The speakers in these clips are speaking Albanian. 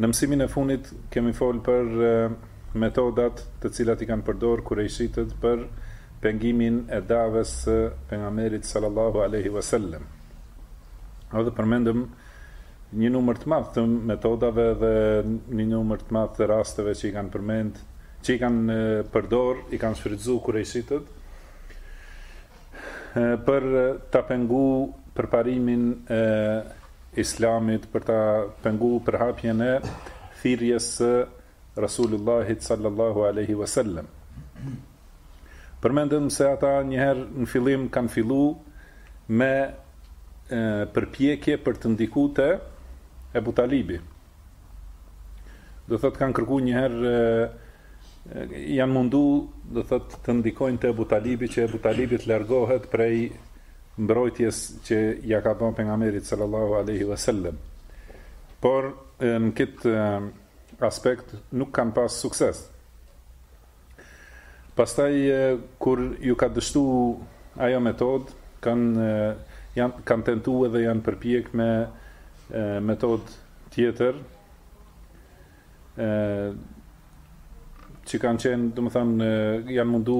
Në mësimin e fundit kemi folë për metodat të cilat i kanë përdorë Kurejshitët për pengimin e daves së Pejgamberit sallallahu alejhi ve sellem. Edhe përmendëm një numër të madh të metodave dhe një numër të madh të rasteve që i kanë përmend, që i kanë përdor, i kanë shfrytëzuar Kurejshitët për ta penguar përparimin e Islamit për ta pengu përhapjen e thirrjes së Rasulullahit sallallahu alejhi ve sellem. Përmendëm se ata njëherë në fillim kanë fillu me përpjekje për të ndiku te Ebu Talibi, do thot kanë kërku një herë janë mundu do thot të ndikojnë te Abu Talibi që Abu Talibi të largohet prej mbrojtjes që ja ka bën pejgamberit sallallahu alaihi wasallam. Por në këtë aspekt nuk kanë pas sukses. Pastaj kur ju ka dështu ajo metodë, kanë janë kanë tentuar dhe janë përpjek me metodë tjetër, ë që kanë qenë, domethënë, janë mundu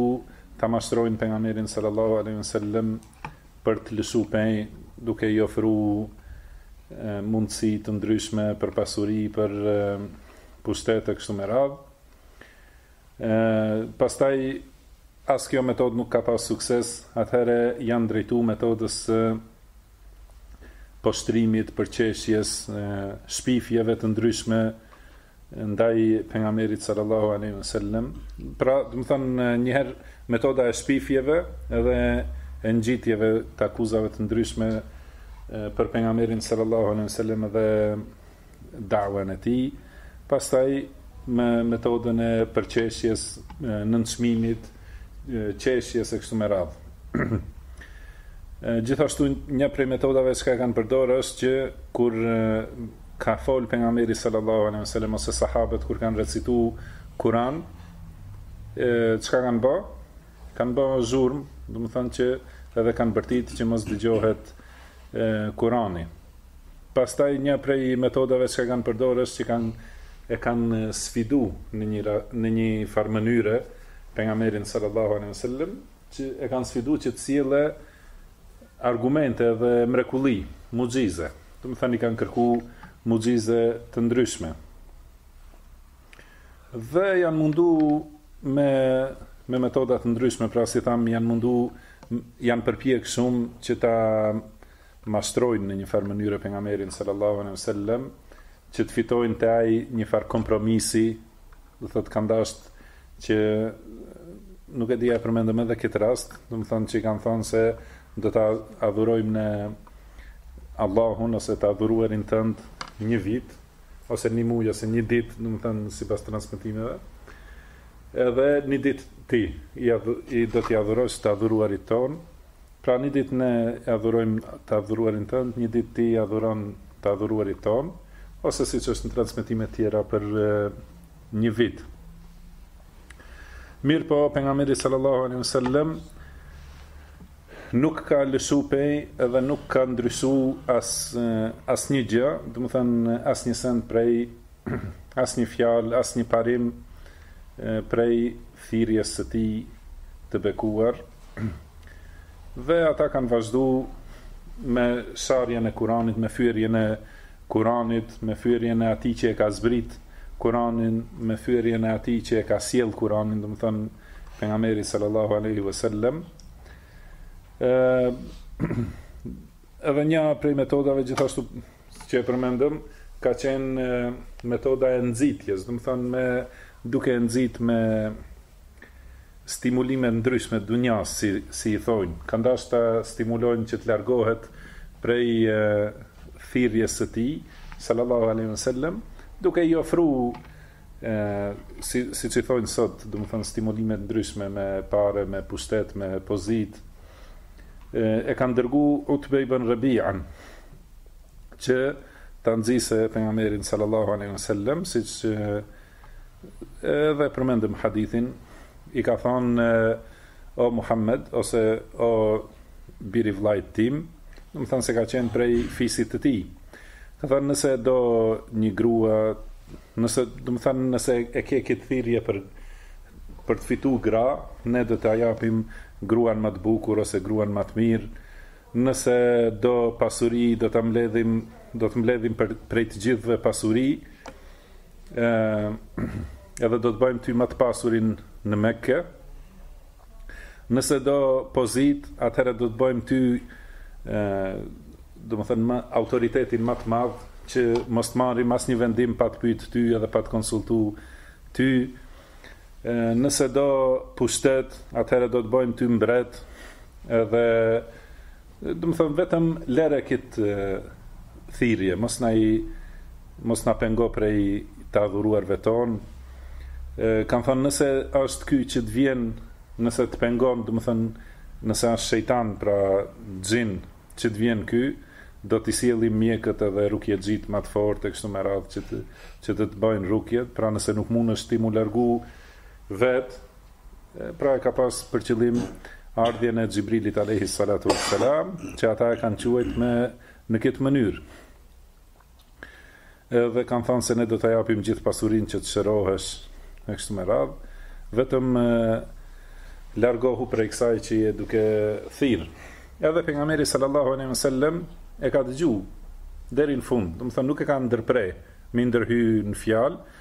ta mashtrojnë pejgamberin sallallahu alaihi wasallam për të lëshu pe, duke i ofru mundësi të ndryshme për pasuri, për pushtet e kështu me radhë. E pastaj as kjo metodë nuk ka pas sukses, atëherë janë drejtu metodës së poshtrimit, përqeshjes, shpifjeve të ndryshme ndaj pejgamberit sallallahu alaihi wasallam. Pra, domethënë një herë metoda e shpifjeve edhe e ngjitjeve të akuzave të ndryshme për pejgamberin sallallahu alaihi wasallam dhe da'wen e tij, pastaj me metodën e përqeshjes, nënçmimit, qeshjes e kështu me radhë. Gjithashtu një prej metodave që ka kanë përdorë është që kur ka fol pejgamberi sallallahu alejhi ve sellem ose sahabët kur kanë recitu Kur'an, çka kanë bë? Kanë bë zhurmë, domethënë që edhe kanë bërtit që mos dëgjohet Kur'ani. Pastaj një prej metodave që kanë përdorë është që kanë e kanë sfidu në një në një farë mënyre pejgamberin sallallahu alejhi ve sellem që e kanë sfidu që të sjellë argumente dhe mrekulli, muxhize. Domethënë i kanë kërku muxhize të ndryshme. Dhe janë mundu me me metoda të ndryshme, pra si tham janë mundu janë përpjek shumë që ta mashtrojnë në një farë mënyre Pejgamberin sallallahu alejhi ve sellem që të fitojnë te ai një farë kompromisi, domethënë kanë dashtë që nuk e di a e përmendëm edhe këtë rast, domethënë që kanë thënë se do ta adhurojmë ne Allahun ose të adhuruarin tënd një vit ose një muaj ose një ditë, domethënë sipas transmetimeve. Edhe një ditë ti i, adhu, i do t'i adhurosh të adhuruarit tonë, Pra një ditë ne e adhurojmë të adhuruarin tënd, një ditë ti i adhuron të adhuruarit tonë, ose siç është në transmetime të tjera për një vit. Mirpo pejgamberi sallallahu alaihi wasallam nuk ka lëshu pe dhe nuk ka ndryshu as, asnjë gjë, domethënë asnjë send prej, asnjë fjalë, asnjë parim prej thirrjes së tij të bekuar dhe ata kanë vazhdu me sharjen e Kuranit, me fyerjen e Kuranit, me fyerjen e atij që e ka zbrit Kuranin, me fyerjen e atij që e ka sjell Kuranin, domethënë pejgamberi sallallahu alaihi wasallam. Edhe një prej metodave gjithashtu që e përmendëm ka qenë metoda e nxitjes, domethënë me duke e nxit me stimulime të ndryshme të dunjas si si i thonë, kanë dashur ta stimulojnë që të largohet prej thirrjes së tij sallallahu alaihi wasallam, duke i ofruar si siç i thonë sot, domethënë stimulime të ndryshme me pare, me pushtet, me pozitë. E kanë dërgu Utbe ibn Rabi'an që ta nxisë pejgamberin sallallahu alaihi wasallam, siç edhe përmendëm hadithin, i ka thonë o Muhammed ose o biri i vllait tim, domethënë se ka qenë prej fisit të tij. Ka thënë nëse do një grua Nëse, domethënë, nëse e ke këtë thirrje për për të fituar gra, ne do ta japim gruan më të bukur ose gruan më të mirë. Nëse do pasuri, do ta mbledhim, do të mbledhim për, prej të gjithëve pasuri. Ë edhe do të bëjmë ty më të pasurin në Mekë. Nëse do pozitë, atëherë do të bëjmë ty, domethënë autoritetin më të madh që mos të marrim asnjë vendim pa të pyet ty edhe pa të konsultu ty. Nëse do pushtet, atëherë do të bëjmë ty mbret edhe Domethënë vetëm lere ket thirrje, mos na i mos na pengo prej të adhuruarve tonë. Kanë thënë nëse është ky që të vjen, nëse të pengon, domethënë nëse është shejtan, pra xhin që të vjen ky, do t'i sjellim mjekët edhe rukjexhit më të fortë e kështu me radhë që të që të të bëjnë rukje, pra nëse nuk mundesh ti mu largu vet, Pra e ka pas për qëllim ardhjen e Xhibrilit alayhi salatu wassalam, që ata e kanë quajt me në këtë mënyrë. Edhe kanë thënë se ne do të japim gjithë pasurinë që të shërohesh e kështu me radhë, vetëm largohu prej kësaj që je duke thirr. Edhe pejgamberi sallallahu alaihi wasallam e ka dëgju deri në fund, domethënë nuk e ka ndërpre me ndërhy në fjalë,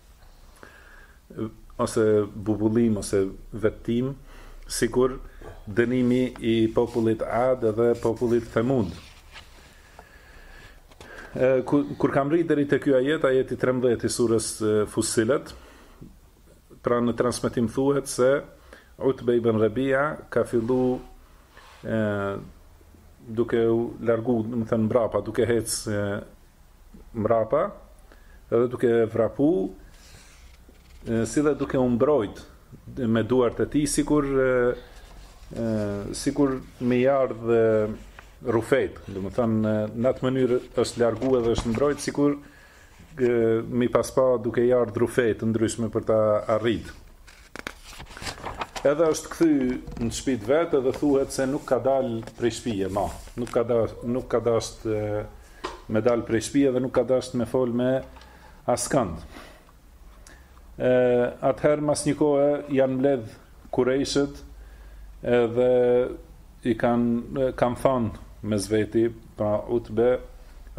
ose bubullim ose vettim, sikur dënimi i popullit Ad dhe popullit Themud. Kur, kur ka mrri deri te ky ajet, ajeti 13 i surës Fusilet, pra në transmitim thuhet se Utbe ibn Rebia ka fillu e, duke u largu, domethënë mbrapa, duke hec e, mbrapa edhe duke vrapu si dhe duke u mbrojt me duart e tij sikur sikur me i ardh rufetë domethënë në atë mënyrë është largu edhe është mbrojt sikur me i pas pa duke i ardh rufe të ndryshme për ta arrit Edhe është kthy në shpi të vet edhe thuhet se nuk ka dal prej shpie ma. Nuk ka dal, nuk ka dasht me dal prej shpie dhe nuk ka dasht me fol me askënd. Ë atëherë mas një kohe janë mbledh kurejshët edhe i kanë kanë thon mes veti pra Utbe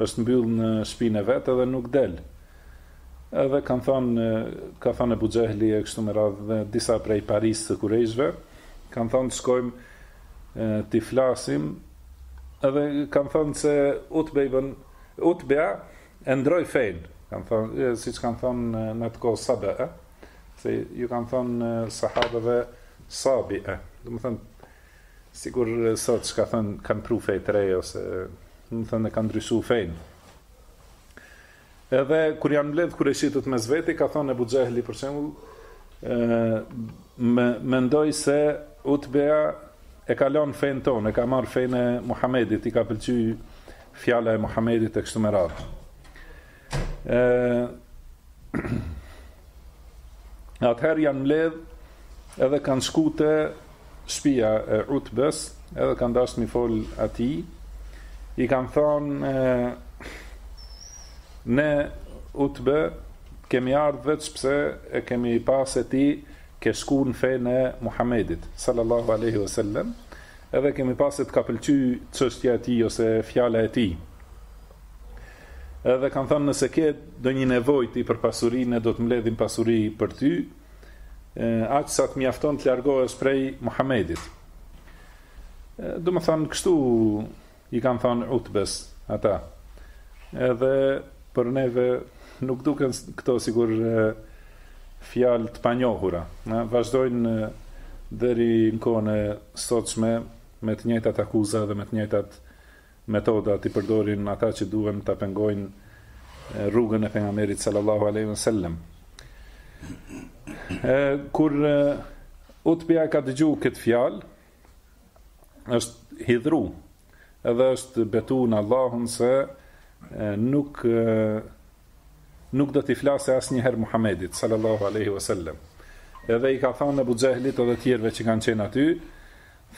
është mbyll në shpinë e vet edhe nuk del. Edhe kanë thënë, ka thënë Ebu Xhehli e kështu me radhë dhe disa prej parisë së Kurejshve, kanë thënë të shkojmë t'i flasim, edhe kanë thënë se Utbe Utbeja e ndroi fenë, kanë thënë siç kanë thënë në atë kohë sabe'e, se ju kanë thënë sahabeve sabi'e, domethënë sikur sot çka thonë kanë pru fe të re ose domethënë e kanë ndryshu fenë. Edhe kur janë mbledh kurejshitët mes veti, ka thënë Ebu Xhehli për shembull, me, mendoj se Utbeja e ka lënë fenë tonë, e ka marrë fenë e Muhamedit, i ka pëlqy fjala e Muhamedit e kështu me radhë. Atëherë janë mbledh edhe kanë shku te shpija e Utbes edhe kanë dashtë mi fol ati, i kanë thonë, ne Utbe kemi ardhë veç pse e kemi pa se ti ke shku në fenë e Muhammedit, sallallahu aleyhi ve sellem, edhe kemi pa se të ka pëlqy qështja e tij ose fjala e tij. Edhe kanë thonë nëse ke donjë nevojë ti për pasuri ne do të mbledhim pasuri për ty, aq sa të mjafton të largohesh prej Muhamedit. Do më thonë, kështu i kanë thonë Utbes ata. Edhe për neve nuk duken këto sikur fjalë të panjohura. Vazhdojnë deri në kohën e sotshme me të njëjtat akuza dhe me të njëjtat Metoda t'i përdorin ata që duan ta pengojnë rrugën e Pejgamberit sallallahu alejhi ve sellem. Kur Utbeja ka dëgju këtë fjalë, është hidhru edhe është betu në Allahun se nuk nuk do t'i flasë asnjëherë Muhammedit, sallallahu aleyhi vësallem. Edhe i ka thanë Ebu Xhehlit edhe tjerve që kanë qenë aty,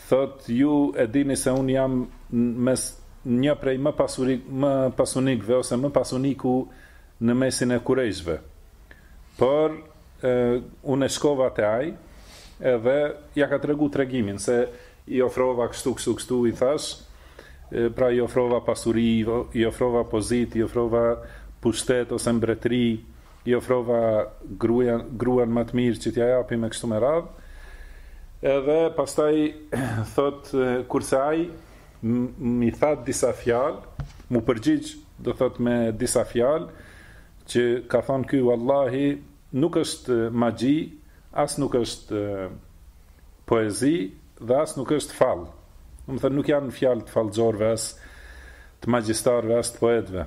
Thotë ju e dini se unë jam mes një prej më pasurik më pasunikve ose më pasuniku në mesin e kurejshve. Por unë shkova te ai edhe ia ka tregu tregimin se i ofrova kështu kështu kështu i thashë pra i ofrova pasuri, i ofrova pozitë, i ofrova pushtet ose mbretëri, I ofrova gruan, gruan më të mirë që t'ia japim e kështu me radhë. Edhe pastaj thotë kurse ai m'i tha disa fjalë, m'u përgjigj, do thotë me disa fjalë që ka thon ky wallahi nuk është magji, as nuk është poezi dhe as nuk është fall. Domethonë nuk janë fjalë të fallxhorëve as të magjistarëve as të poetëve.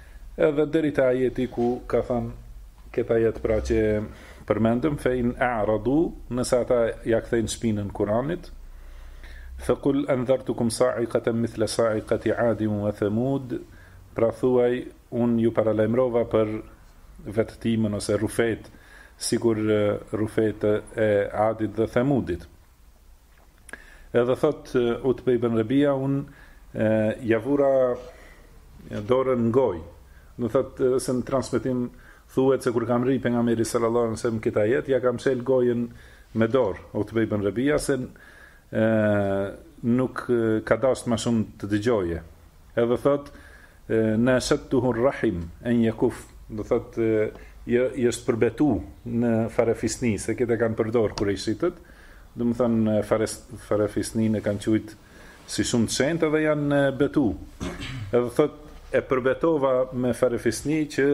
edhe deri te ajeti ku ka thënë këtë ajet pra që përmendëm fe in a'radu nëse ata ia kthejnë shpinën Kuranit fe kul andhartukum sa'iqatan mithla sa'iqati 'adin wa thamud pra thuaj unë ju paralajmërova për vetëtimën ose rrufetë sikur rrufetë e 'Adit dhe Thamudit Edhe thotë Utbe ibn Rabia unë ia vura dorën në gojë. Do thotë se në transmetim thuhet se kur ka mrri pejgamberi sallallahu alaihi wasallam këtë ajet ia ka mshel gojën me dorë Utbe ibn Rabia se e, nuk ka dashtë më shumë të dëgjojë. Edhe thot na sattuhu rahim en yakuf, do thot ju ka përbetu në farefisni, se këtë e kanë përdor kurejshitët, domethon farefisnin e kanë quajt si shumë të shenjtë edhe janë betu. Edhe thot e përbetova me farefisni që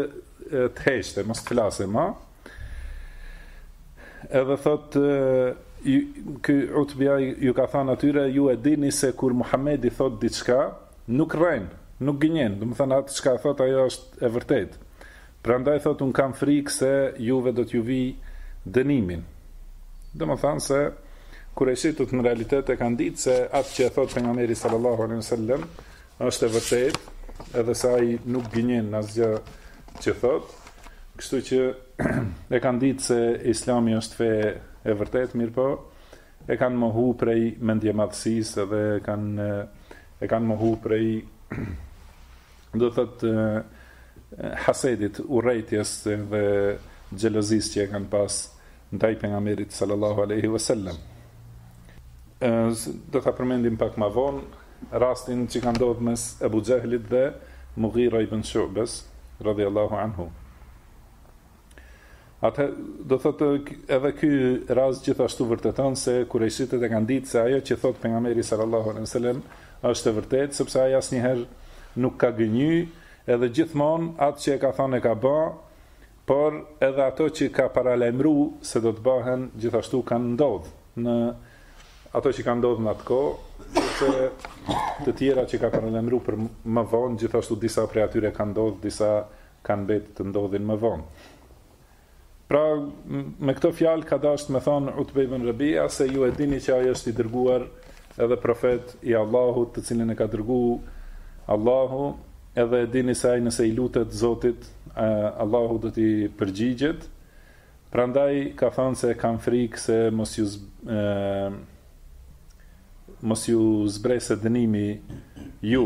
të heshte, mos të flase më. Edhe thot ky Utbja ju ka thënë atyre ju e dini se kur Muhamedi thot diçka, nuk rren, nuk gënjen, domethënë atë çka thot ajo është e vërtetë. Prandaj thot un kam frikë se juve do t'ju vij dënimin. Domethënë se kurejshitët në realitet e kanë ditë se atë që e thot pejgamberi sallallahu alaihi wasallam Është e vërtetë, edhe se ai nuk gënjen asgjë që thotë, kështu që e kanë ditë se Islami është fe e vërtetë, mirëpo e kanë mohu prej mendjemadhësisë edhe e kanë e kanë mohu prej do të thotë hasedit, urrejtjes dhe xhelozisë që e kanë pas ndaj Pejgamberit sallallahu alejhi ve sellem. Do ta përmendim pak më vonë rastin që ka ndodhur mes Ebu Xehlit dhe Mughira ibn Shu'bes radhiyallahu anhu. Atë do thotë edhe ky rast gjithashtu vërteton se kurajshitët e kanë ditë se ajo që thotë pejgamberi sallallahu alejhi ve sellem është e vërtetë sepse ai asnjëherë nuk ka gënjy, edhe gjithmonë atë që e ka thënë e ka ba, Por edhe ato që ka paralajmëru se do të bëhen gjithashtu kanë ndodhë në ato që kanë ndodhë në atë kohë, kurse të tjera që ka paralajmëru për më vonë, gjithashtu disa prej atyre kanë ndodhë, disa kanë mbetë të ndodhin më vonë. Pra, me këto fjalë ka dashtë me thonë Utbe ibn Rabia se ju e dini që ai është i dërguar edhe profet i Allahut, të cilin e ka dërguar Allahu Edhe e dini se ai nëse i lutet Zotit, Allahu do t'i përgjigjet. Prandaj ka thënë se kam frikë se mos ju mos ju zbresë dënimi ju.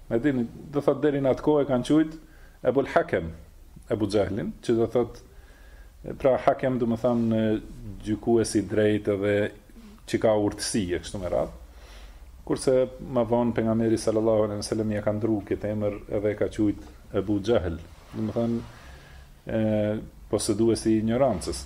E dini, do thot deri në atë kohë e kanë qujt Ebul Hakem, Ebu Xhehlin, që do thot, pra Hakem domethanë gjykues i drejtë dhe që ka urtësi e kështu me radhë. Kurse ma vonë pejgamberi sallallahu alaihi wasallam ja ka ndru këtë emër edhe e ka qujt Ebu Xhehl, domethanë poseduesi i injorancës.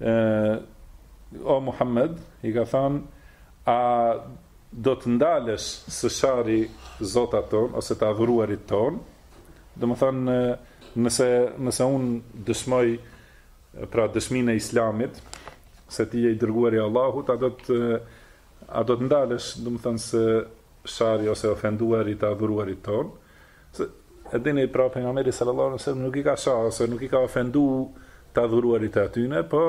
O Muhammed, i ka thanë, a do të ndalesh së shari zotat tonë, ose të adhuruarit tonë, domethanë, nëse, nëse unë dëshmoj, pra dëshminë e islamit, se ti je i dërguari i Allahut, a do të, a do të ndalesh, domethanë, së shari ose ofenduarit të adhuruarit tonë, Se e dini pra pejgamberi sallallahu alaihi wasallam nuk i ka sha ose nuk i ka ofendu të adhuruarit e atyne, po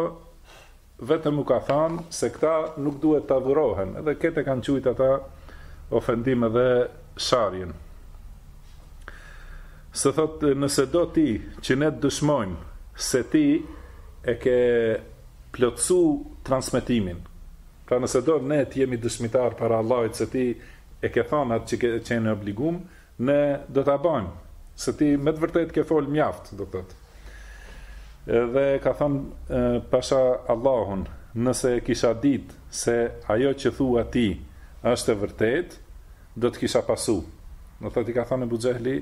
vetëm u ka thanë se këta nuk duhet të adhurohen, edhe kete kanë qujtë ata ofendim edhe sharjen. Se thot, nëse do ti që ne të dëshmojmë se ti e ke plotësu transmetimin, Pra nëse do ne të jemi dëshmitar para Allahut se ti e ke thanë atë që ke qenë e obligum, ne do ta bajmë, se ti me të vërtetë ke folë mjaft, do thotë. Dhe ka thënë pasha Allahun, nëse e kisha ditë se ajo që thua ti është e vërtetë, do të kisha pasu. Do thotë i ka thënë Ebu Xhehli,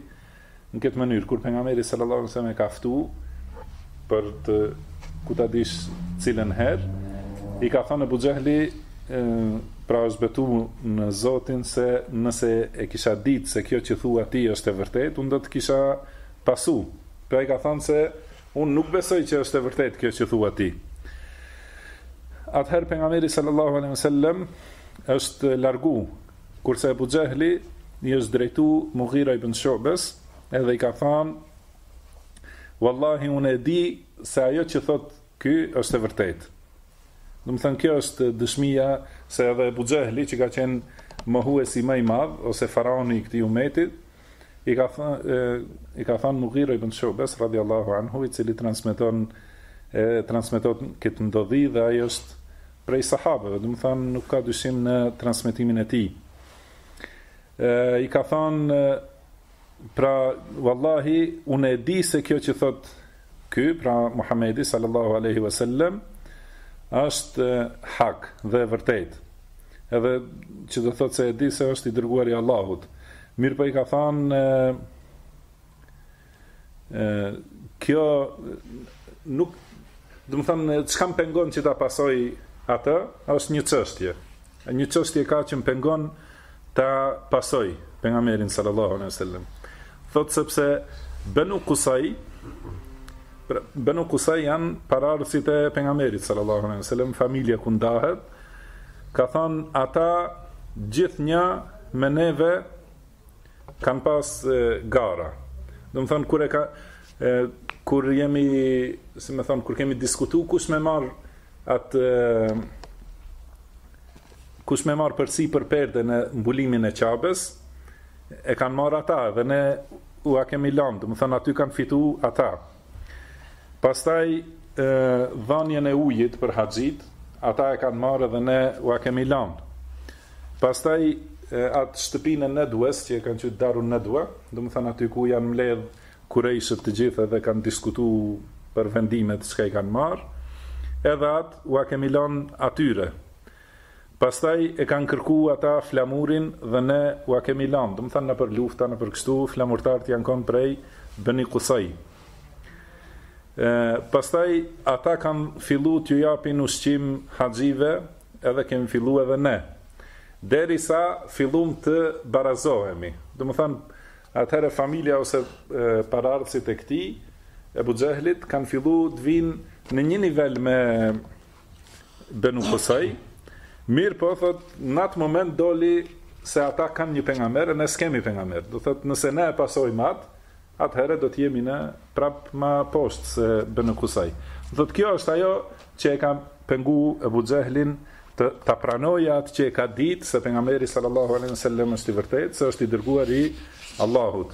Në këtë mënyrë, kur Pejgamberi sallallahu alejhi ve sellem e ka ftu për të kushedi cilën herë, i ka thënë Ebu Xhehli pra është betu në Zotin se nëse e kisha ditë se kjo që thua ti është e vërtetë, unë do të kisha pasu. Pra i ka thënë se unë nuk besoj që është e vërtetë kjo që thua ti. Atëherë pejgamberi sallallahu alejhi ve sellem është largu Kurse Ebu Xhehli i është drejtu Mughira ibn Shu'bes, edhe i ka thanë, Wallahi unë e di se ajo që thot ky është e vërtetë. Domethanë kjo është dëshmia se edhe Ebu Xhehli që ka qenë mohuesi më i madh ose faraoni i këtij umetit, I ka thënë i ka thënë Mughira ibn Shubes radiallahu anhu i cili transmeton e transmeton këtë ndodhi dhe ai është prej sahabeve, domethanë nuk ka dyshim në transmetimin e tij. Ë i ka thënë pra wallahi unë e di se kjo që thot Ky, pra Muhamedi sallallahu alaihi wasallam, është hak dhe e vërtet. Edhe që do thotë se e di se është i dërguar i Allahut. Mirëpo i ka thënë ë kjo nuk domethanë çka më pengon që ta pasoj atë, është një çështje. Një çështje ka që më pengon ta pasoj pejgamberin sallallahu alaihi wasallam. Thot sepse Banu Qusay pra, Banu Qusay janë parardhësit e pejgamberit sallallahu alaihi wasallam, familja ku ndahet. Ka thënë ata gjithnjë me neve Kanë pas e, gara. Domethënë, kur e ka... E, kur jemi, si me thënë, kur kemi diskutu, kush me marrë atë... Kush me marrë përsipër perden e, mbulimin e Qabes, e kanë marrë ata, dhe ne ua kemi lanë, domethënë, aty kanë fitu ata. Pastaj dhënien e ujit për haxhitë, ata e kanë marrë dhe ne ua kemi lanë. Pastaj atë shtëpinë e Nedwes që e kanë qujtë Darun Nedwa, domethënë aty ku janë mbledh kurejshët të gjithë edhe kanë diskutu për vendimet çka i kanë marrë, edhe atë ua kemi lanë atyre. Pastaj e kanë kërku ata flamurin dhe ne ua kemi lanë, domethënë nëpër lufta, nëpër kështu, flamurtarët janë kon prej Beni Kusaj. E, pastaj ata kanë fillu t'ju japin ushqim haxhive, edhe kemi fillu edhe ne. Derisa fillum të barazohemi. Domethënë, atëherë familja ose e, paraardhësit e këtij, Ebu Xhehlit, kanë fillu të vinë në një nivel me Benu Qusay, mirëpo thot në atë moment doli se ata kanë një pejgamber e ne s'kemi pejgamber. Thot nëse ne e pasojmë atë, atëherë do të jemi ne prap më poshtë se Benu Qusay. Thot kjo është ajo që e ka pengu Ebu Xhehlin ta pranojë atë që e ka ditë se pejgamberi sallallahu alaihi wasallam është i vërtetë, se është i dërguar i Allahut.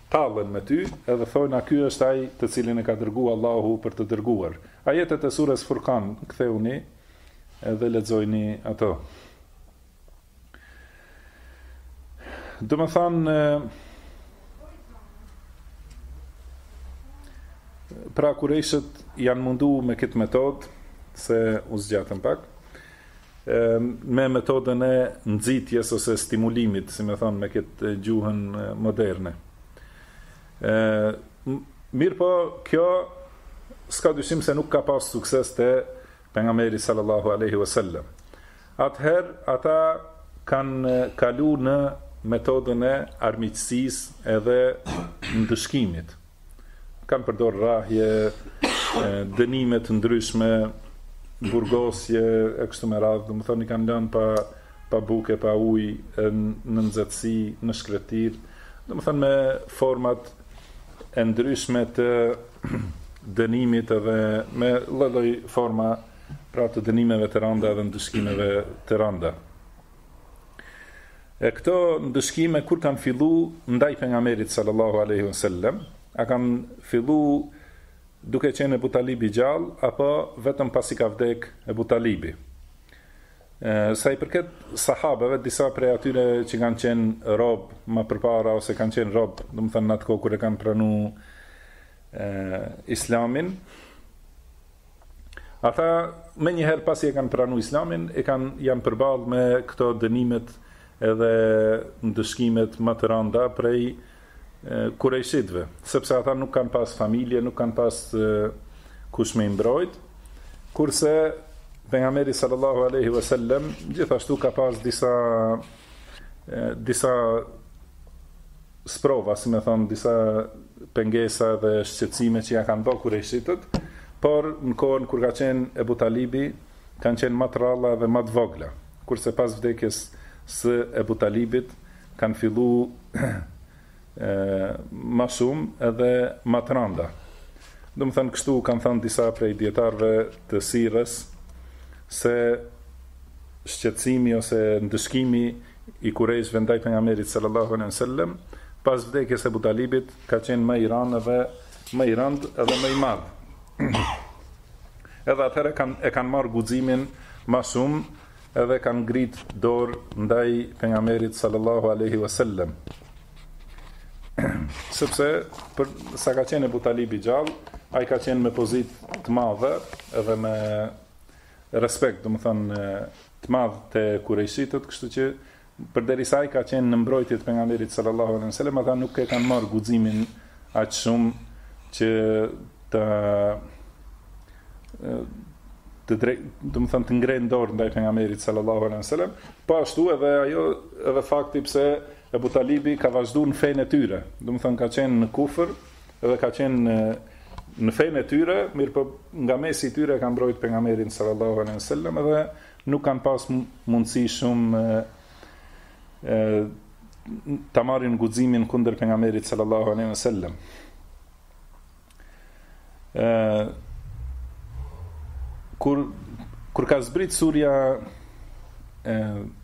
Tallen me ty, edhe thojnë a ky është ai të cilin e ka dërgu Allahu për të dërguar. Ajetet e Sures Furqan ktheuni dhe lexojini ato. Domethënë pra kurejshët janë mundu me këtë metodë se u zgjatëm pak. me metodën e nxitjes ose stimulimit, si me thonë me këtë gjuhën moderne. E, mirëpo, kjo s'ka dyshim se nuk ka pas sukses te pejgamberi sallallahu aleyhi vësallem. Atëherë, ata kanë kalu në metodën e armiqësisë edhe ndëshkimit. kanë përdorë rrahje, dënime të ndryshme, burgosje e kështu me radhë, domethënë i kanë lënë pa pa bukë, pa ujë, në nxehtësi, në shkretirë, domethënë me format e ndryshme të dënimit edhe me lloj-lloj forma pra të dënimeve të randa dhe ndëshkimeve të randa. E këto ndëshkime kur kanë fillu ndaj pengamerit sallallahu aleyhi vësallem, a kanë fillu duke qenë Ebu Talibi gjallë, apo vetëm pasi ka vdek Ebu Talibi. Sa i përket sahabeve, disa prej atyre që kanë qenë rob ma përpara, ose kanë qenë rob, domethënë në atë kohë kur e kanë pranu e, islamin, Ata menjëherë pasi e kanë pranu Islamin, e kanë janë përballë me këto dënimet edhe ndëshkimet më të randa prej kurejshitëve, sepse ata nuk kanë pas familje, nuk kanë pas kush me i mbrojt, kurse pengamberi sallallahu alaihi wasallam gjithashtu ka pas disa disa sprova, si me thënë, disa pengesa dhe shqetësime që ia kanë ba Kurejshitët, por në kohën kur ka qenë Ebu Talibi, kanë qenë ma të rralla dhe ma të vogla, kurse pas vdekjes së Ebu Talibit, kanë fillu ma shumë edhe ma të randa. Domethënë kështu kanë thënë disa prej dijetarëve të sirës se shqetësimi ose ndëshkimi i Kurejshve ndaj Pengamberit sallallahu alejhi wasallam pas vdekjes së Ebu Talibit ka qenë më i ranë edhe më i rëndë edhe më i madh. Edhe atëherë kanë e kanë marr guximin ma shumë edhe kanë ngrit dorë ndaj pengamberit sallallahu alaihi wasallam. Sepse për sa ka qenë Ebu Talibi gjallë, ai ka qenë me pozitë të madhe edhe me Respekt, domethënë, të madh te Kurejshitët, kështu që përderisa ai ka qenë në mbrojtje të pengamberit sallallahu alejhi wasallam, ata nuk e kanë marrë guximin aq shumë që të të drejt, domethënë të ngrenë dorë ndaj pengamberit sallallahu alejhi wasallam, po ashtu edhe ajo edhe fakti pse Ebu Talibi ka vazhdu në fenë e tyre. Domethënë ka qenë në kufër, edhe ka qenë në në fenë e tyre, mirëpo nga mesi i tyre ka mbrojt pengamberin sallallahu alejhi ve sellem dhe nuk kanë pas mundësi shumë e, ta marrin guximin kundër pengamberit sallallahu alejhi ve sellem. ë kur kur ka zbrit surja ë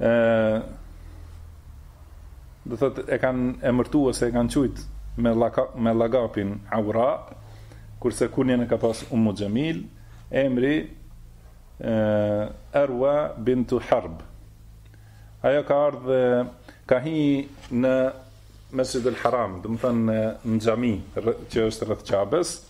e do të thotë e kanë emërtu ose e kanë qujt me laka, me lagapin Aura kurse kunjen e ka pas Ummu Xhemil emri e Arwa bint Harb ajo ka ardhë ka hi në Mesjid al-Haram domethënë në xhami që është rreth Qabes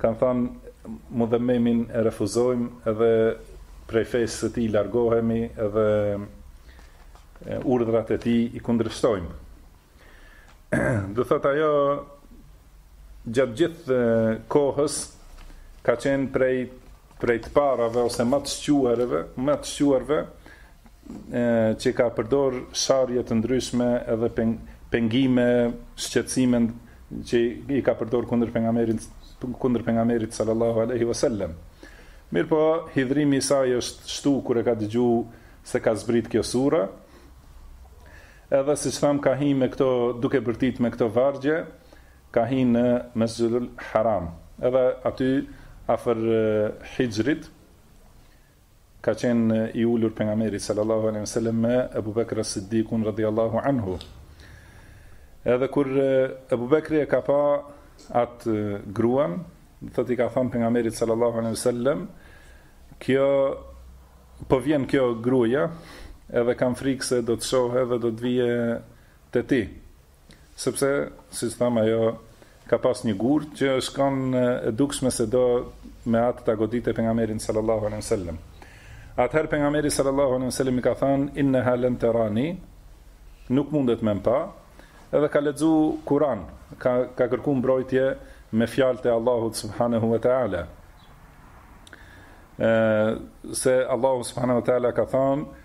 Kanë thënë Mudhemmemin e refuzojmë dhe prej fesë së tij largohemi dhe urdhrat e tij i kundërshtojmë. Do thotë ajo gjatë gjithë kohës ka qenë prej të parave ose më të shquarëve, më të shquarëve që ka përdor sharje të ndryshme edhe pengime, shqetësime që i ka përdor kundër pejgamberit sallallahu alaihi wasallam. Mirpo hidhrimi i saj është shtu kur e ka dëgju se ka zbrit kjo sura. Edhe siç tham ka hi me këto duke bërtit me këto vargje, ka hi në Mesxhidul Haram. Edhe aty afër Hixhrit Ka qenë i ulur Pejgamberi sallallahu alejhi ve selem me Ebu Bekr es-Sidikun radhiyallahu anhu. Edhe kur Ebu Bekri e ka pa atë gruan, thotë i ka thënë pejgamberit sallallahu alejhi ve sellem, kjo po vjen kjo gruaja, edhe kam frikë se do të shohë dhe do të vije te ti. Sepse, siç thamë, ajo ka pas një gur që është kanë e dukshme se do me atë ta godite pejgamberin sallallahu alejhi ve sellem. Atëherë pejgamberi sallallahu alejhi ve sellem i ka thënë innaha lan tarani nuk mundet me m'pa, edhe ka lexu Kur'an, ka ka kërku mbrojtje me fjalët e Allahut subhanahu wa taala. Se Allahu subhanahu wa taala ka thënë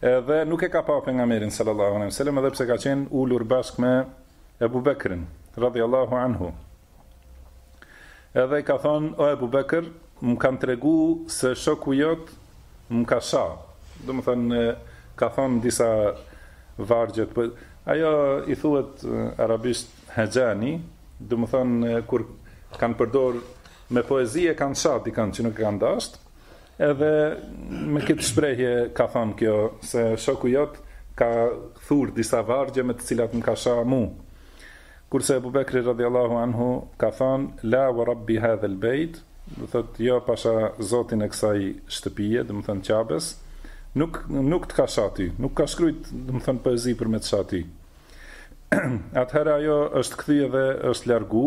edhe nuk e ka pa pejgamberin sallallahu alejhi wasallam edhe pse ka qenë ulur bashkë me Ebu Bekrin radhiyallahu anhu edhe i ka thonë o Ebu Bekr më kanë tregu se shoku jot më ka sha domethënë ka thonë disa vargje për, po, ajo i thuhet arabisht hexhani domethënë kur kanë përdor me poezie kanë sha dikën që nuk e kanë dashtë Edhe me këtë shprehje ka thënë kjo se shoku jot ka thur disa vargje me të cilat më ka sha mu. Kurse Ebu Bekri radhiyallahu anhu ka thënë la wa rabbi hadha al-bayt, do thotë jo pasha Zotin e kësaj shtëpie, domethonë Qabes, nuk nuk të ka sha ty, nuk ka shkruajt, domethonë poezi për me të sha ty. Atëherë ajo është kthy dhe është largu,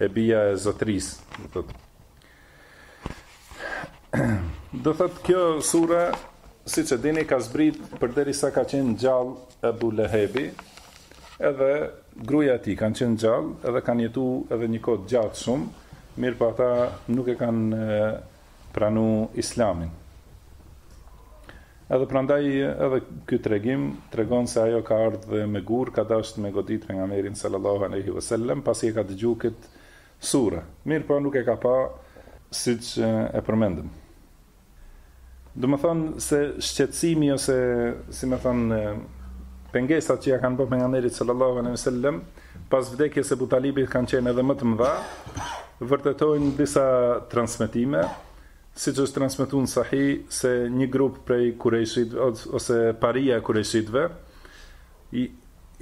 e bija e zotrisë do thot kjo sura siç e dini ka zbrit përderisa ka qenë gjall Ebu Lehebi edhe gruja e tij kanë qenë gjall edhe kanë jetu edhe një kohë t'gjatë shumë mirëpo ata nuk e kanë pranu islamin. Edhe prandaj edhe ky tregim tregon se ajo ka ardh me gur ka dasht me godit pejgamberin sallallahu alaihi wasallam pasi e ka dëgjuar kët sure. Mirëpo nuk e ka pa siç e përmendëm. Domethënë se shqetësimi ose si me thanë pengesat që ja kanë bo pejgamberit sallallahu alaihi wasallam Pas vdekjes së Ebu Talibit kanë qenë edhe më të mëdha, vërtetojnë disa transmetime, siç është transmetu në Sahih se një grup prej kurejshit ose paria e kurejshitëve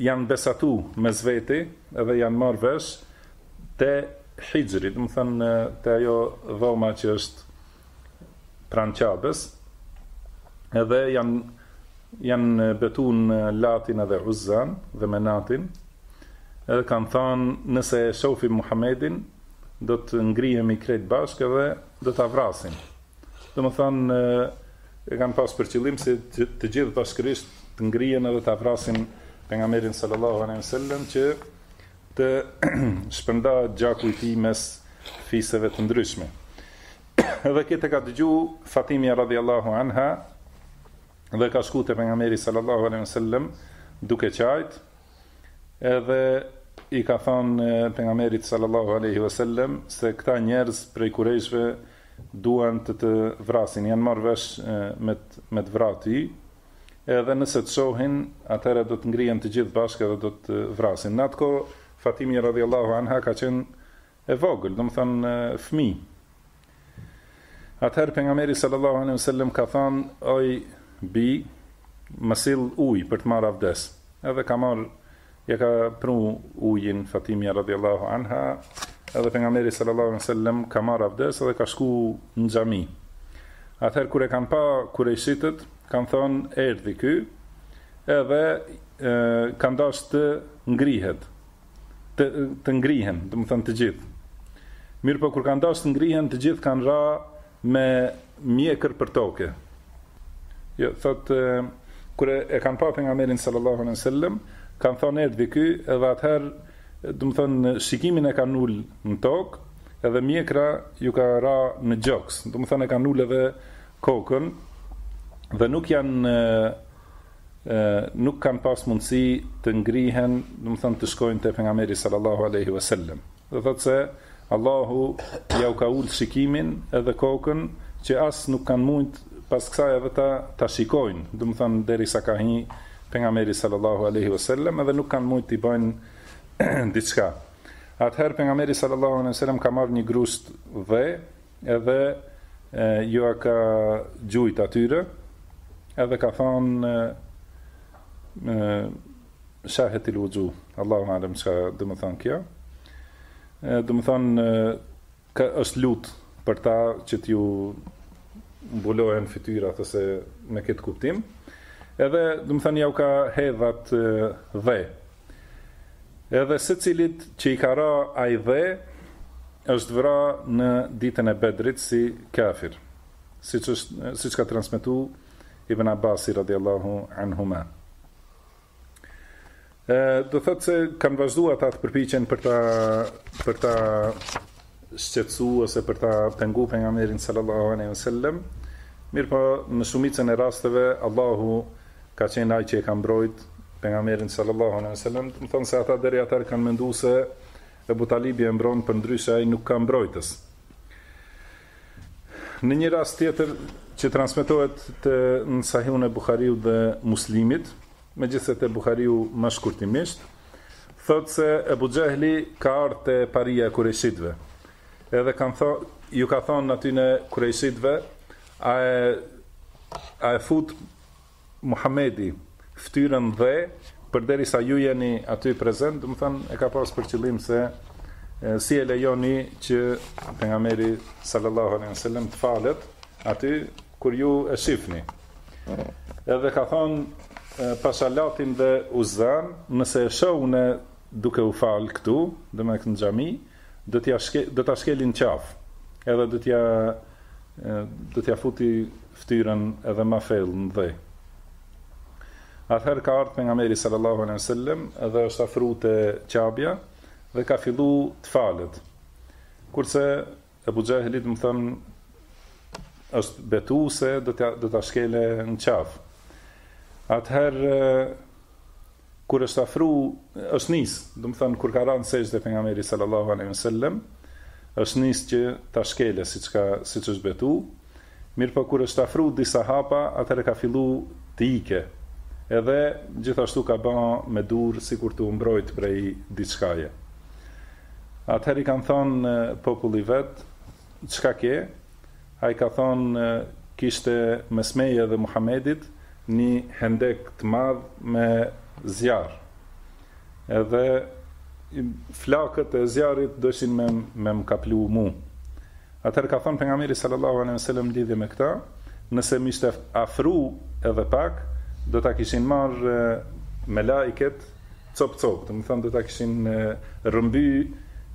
janë besatu mes veti edhe janë marrë vesh te hixhri, domethënë te ajo dhoma që është pranë Qabes, edhe janë janë betu në Latin edhe Uzzan dhe Menatin, edhe kanë thënë nëse e shofim Muhammedin, do të ngrihemi krejt bashkë edhe do ta vrasim. Domethënë, e kanë pas për qëllim që të gjithë bashkërisht të ngrihen edhe ta vrasin pejgamberin sallallahu alejhi ve sellem që të shpërnda gjaku i tij mes fiseve të ndryshme. Dhe këtë e ka dëgju Fatimja radhjallahu anha dhe ka shku te pejgamberi sallallahu alejhi ve sellem duke qajt edhe i ka thonë pejgamberit sallallahu alejhi ve sellem se këta njerëz prej kurejshve duan të të vrasin janë marrë vesh me të, me të vra ty edhe nëse të shohin atëherë do të ngrihen të gjithë bashkë dhe do të të vrasin në atë kohë Fatimja radhjallahu anha ka qenë e vogël, domethënë fëmijë. Atëherë pejgamberi sallallahu alejhi ve sellem ka thonë, oj bijë, më sill ujë për të marrë avdes. Edhe ka marrë ja ka pru ujin Fatimia radhiyallahu anha, edhe pejgamberi sallallahu alejhi ve sellem ka marrë avdes edhe ka shku në xhami. Atëherë kur e kanë pa kurejshitët, kanë thonë erdhi ky, edhe kanë dasht të ngrihet të, të ngrihen, domethënë të gjithë. Mirëpo kur kanë dasht të ngrihen, të gjithë kanë ra me mjekër për toke. Jo, thotë, kur e kanë pa pejgamberin sallallahu alejhi ve sellem, kanë thonë erdhi ky, edhe atëherë, domethënë, shikimin e kanë ul në tokë, edhe mjekra ju ka ra në gjoks, domethënë e kanë ul edhe kokën, dhe nuk janë nuk kanë pas mundësi të ngrihen, domethënë të shkojnë te pejgamberi sallallahu alaihi wasallam. Domethënë se Allahu jau ka ul shikimin edhe kokën që as nuk kanë mujt pas kësaj edhe ta ta shikojnë, domethënë derisa ka hi pejgamberi sallallahu alaihi wasallam edhe nuk kanë mujt të bëjnë diçka. Atëherë pejgamberi sallallahu alaihi wasallam ka marrë një grusht dhe edhe jua ka gjujtë atyre, edhe ka thonë shahetil vuxhuh, Allahu alem çka domethonë kjo, domethonë ka është lutë për ta që t'ju mbulohen fityrat ose me këtë kuptim, edhe domethonë jau ka hedh at dhe, Edhe secilit që i ka ra ai dhe, është vra në ditën e Bedrit si kafir, siç është, siç ka transmetu Ibn Abasi radiallahu anhuma. Do thotë se kanë vazhduar ata të përpiqen për ta për ta shqetësu ose për ta pengu Pejgamberin sallallahu alejhi ve sellem, mirëpo në shumicën e rasteve Allahu ka qenë ai që e ka mbrojt Pejgamberin sallallahu alejhi ve sellem, domethonë se ata deri atëherë kanë mendu se Ebu Talibi e mbron përndryshe ai nuk ka mbrojtës. Në një rast tjetër që transmetohet te në Sahihun e Buhariut dhe Muslimit, Megjithëse te Buhariu ma shkurtimisht thotë se Ebu Xhehli ka ardh te paria e Kurejshitëve, edhe kanë thë, ju ka thënë atyne Kurejshitëve, a e a e fut Muhamedi fytyrën n'dhe përderisa ju jeni aty prezent, domethënë e ka pas për qëllim se e, si e lejoni që pejgamberi sallallahu alejhi wasallam të falet aty kur ju e shifni. Edhe ka thonë pasha Latin dhe Uzan, nëse e shoh unë duke u fal këtu, domethonë n'xhami, do t'ja shke, do ta shkeli n'qaf, edhe do t'ja do t'ja futi ftyren edhe ma fell në dhe. Atëherë ka ardh pejgamberi sallallahu alai sallam, edhe është afru te Qabja, dhe ka fillu të falet. Kurse Ebu Xhehli domethënë është betu se do të do ta shkele në qaf. Atëherë kur është afru, është nis, domethonë kur ka ranë sexhde pejgamberi sallallahu alaihi wasallam, është nis që ta shkele siç ka siç është betu, Mirëpo kur është afru disa hapa atëherë ka fillu të ike edhe gjithashtu ka ba me durë sikur tu u mbrojt prej diçkaje. Atëherë i kanë thonë populli vet, çka ke? Ai ka thonë kishte mes meje edhe Muhamedit ni hendek të madh me zjarr edhe flakët e zjarrit doishin me me më kaplu mu. Atëherë ka thonë Pejgamberi sallallahu alejhi ve selem në lidhje me këta, Nëse më ishte afru edhe pak, do ta kishin marrë melajket copë copë, domethonë do ta kishin rrëmby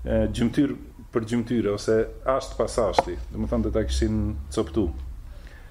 gjymtyrë për gjymtyrë ose asht pas ashti, domethonë do ta kishin coptu.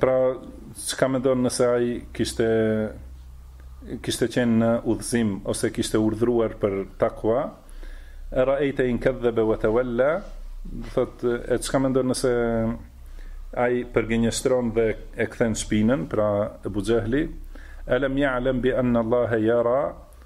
Pra, çka mendon nëse ai kishte kishte qenë në udhëzim ose kishte urdhëruar për takwa? Ara'ayta in kadhaba wa tawalla? Thotë, e çka mendon nëse ai përgënjeshtron dhe e kthen shpinën, pra Abu Jahli? Alam ya'lam bi anna Allaha yara?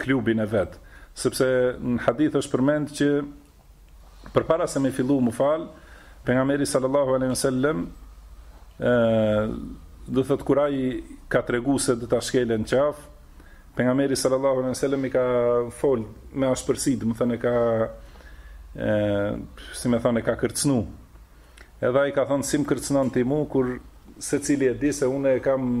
klubin e vet, sepse në hadith është përmend që përpara se me fillu me u fal, pejgamberi sallallahu alejhi wasallam ë do thot kur ai ka tregu se do ta shkel në qaf, pejgamberi sallallahu alejhi wasallam i ka fol me ashpërsi, domethonë e ka ë si me thonë e ka kërcënu. Edhe ai ka thonë si m'kërcënon ti mu kur secili e di se unë e kam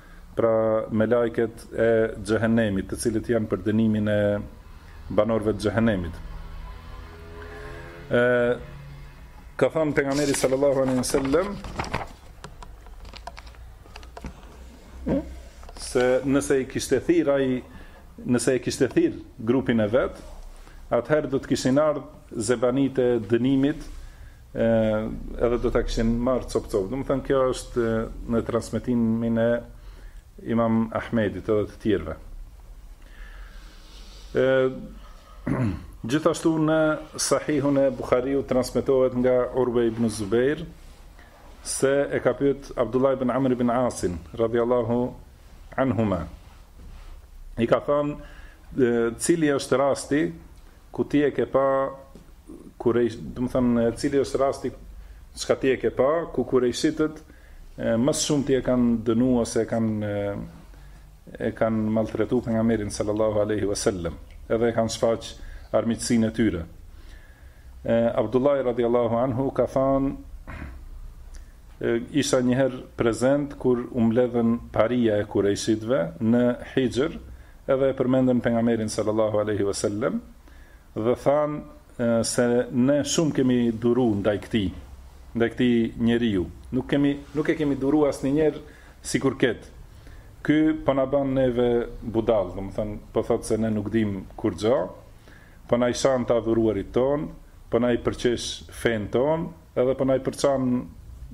Pra, melajket e Xhehenemit, të cilët janë për dënimin e banorëve të Xhehenemit. Ë ka thënë pejgamberi sallallahu alaihi wasallam se nëse i kishte thirr ai nëse e kishte thirr grupin e vet, atëherë do të kishin ardh zebanit e dënimit e edhe do ta kishin marrë cop cop domethënë kjo është në transmetimin e Imam Ahmedit edhe të tjerëve e gjithashtu në Sahihun e Buhariut transmetohet nga Urve ibn Zubair se e ka pyet Abdullah ibn Amr ibn Asin radhiyallahu anhuma i ka thënë cili është rasti Ku ti e ke pa kurejsh, domethënë cili është rasti çka ti e ke pa ku kurejshitët më së shumti e kanë dënu ose e kanë e kanë maltretu pejgamberin sallallahu alaihi wasallam, edhe e kanë shfaq armiqësinë e tyre. E, Abdullah radiallahu anhu ka than isha njëherë prezent kur u mbledhën paria e kurejshitve në Hixhër Edhe e përmendën Pejgamberin sallallahu alejhi ve sellem dhe thanë se ne shumë kemi duru ndaj këtij, ndaj këtij njeriu, nuk kemi, nuk e kemi duru asnjë njeri sikur ket. Ky po na ban neve budallë, domethonë po thotë se ne nuk dimë kurrgja, po na i shan të adhuruarit tonë, po na e përqesh fenë tonë, Edhe po na i përçan,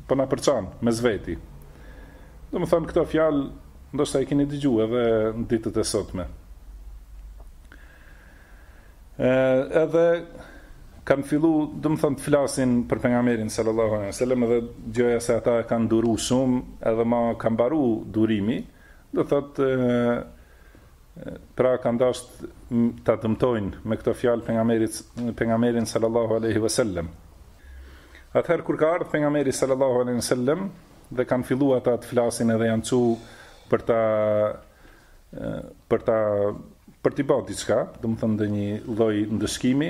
po na përçan mes veti. Domethënë këto fjalë ndoshta i keni dëgjuar edhe në ditët e sotme. Ë edhe kanë fillu, domethënë të flasin për pejgamberin sallallahu alejhi dhe sellem dhe gjoja se ata e kanë duruar shumë, edhe na ka mbaruar durimi, do thotë Pra kanë dashtë ta dëmtojnë me këto fjalë pejgamberit pejgamberin sallallahu alaihi wasallam. Atëherë kur ka ardhur pejgamberi sallallahu alaihi wasallam dhe kanë filluar ata të flasin edhe janë çu për ta për ta për të bërë diçka, domethënë ndonjë lloj ndëshkimi,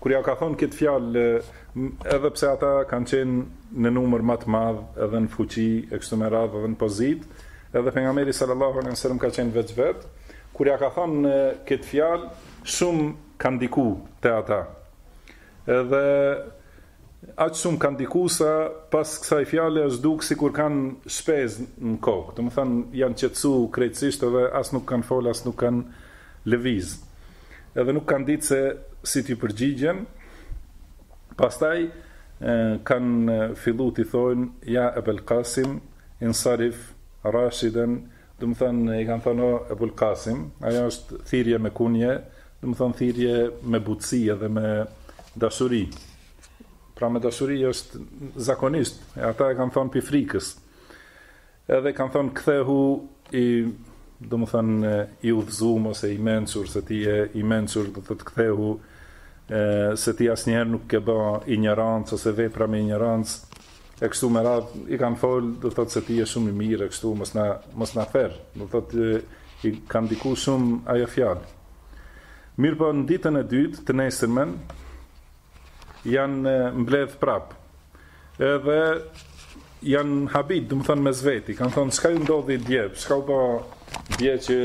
Kur ja ka thënë këtë fjalë, edhe pse ata kanë qenë në numër më të madh, edhe në fuqi e kështu me radhë edhe në pozitë, edhe pejgamberi sallallahu alejhi wasallam ka qenë veç vet, kur ja ka thënë këtë fjalë, shumë ka ndiku te ata. Edhe Aq shumë ka ndiku sa pas kësaj fjale është duk sikur kan shpez në kok, domethën jan qetësu krejtësisht edhe as nuk kan fol as nuk kan lëviz. Edhe nuk kan dit se si tju përgjigjen, pastaj kan fillu ti thojn ja Ebel Kasim, insarif Rashiden, domethën i kan thën o Ebul Kasim, ajo është thirrje me kunje, Domethënë thirrje me butësi edhe me dashuri. Pra me dashuri është zakonisht, e ata e kanë thonë pi frikës. Edhe kanë thonë kthehu i domethënë i udhëzum ose i mençur, se ti je i mençur do thotë kthehu, se ti asnjëherë nuk ke ba injorancë ose vepra me injorancë, e kështu me radh i kanë fol do thot se ti je shumë i mirë e kështu mos na mos na therr do thot i ka ndiku shumë ajo fjalë mirë po në ditën e dytë të nesërmen janë mbledh prap edhe janë habit domethon mes veti kanë thon çka ju ndodhi dje çka u bë dje që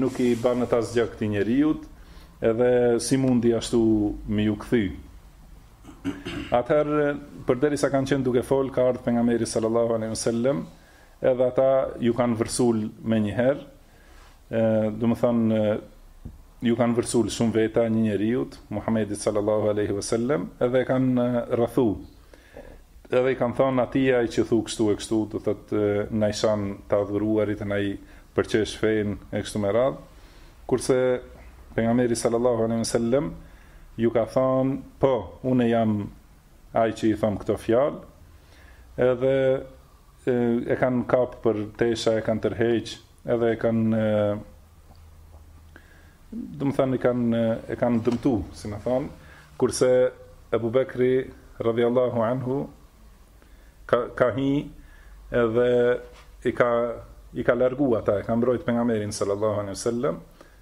nuk i batë asgjë këtij njeriu edhe si mundi ashtu me ju kthy Atëherë, përderisa kanë qenë duke fol, ka ardhur pejgamberi sallallahu alaihi wasallam, edhe ata ju kanë vërsul menjëherë, ë, domethënë ju kanë vërsul shumë veta një njeriu, Muhamedit sallallahu alaihi wasallam, edhe e kanë rrethu. Edhe i kanë thënë a ti je ai që thu kështu e kështu, do thotë na i shan të adhuruarit e na i përqesh fen e kështu me radh. Kurse pejgamberi sallallahu alaihi wasallam Ju ka thanë, Po, unë jam ai që i thom këto fjalë, edhe e kanë kapë për tesha, e kanë tërheqë, edhe e kanë, domethanë, e kanë, e kanë dëmtu, si me thanë, kurse Ebu Bekri, radijallahu anhu, ka, ka hi edhe i ka, i ka largu ata, e ka mbrojt pejgamberin, sallallahu alejhi ve sallam,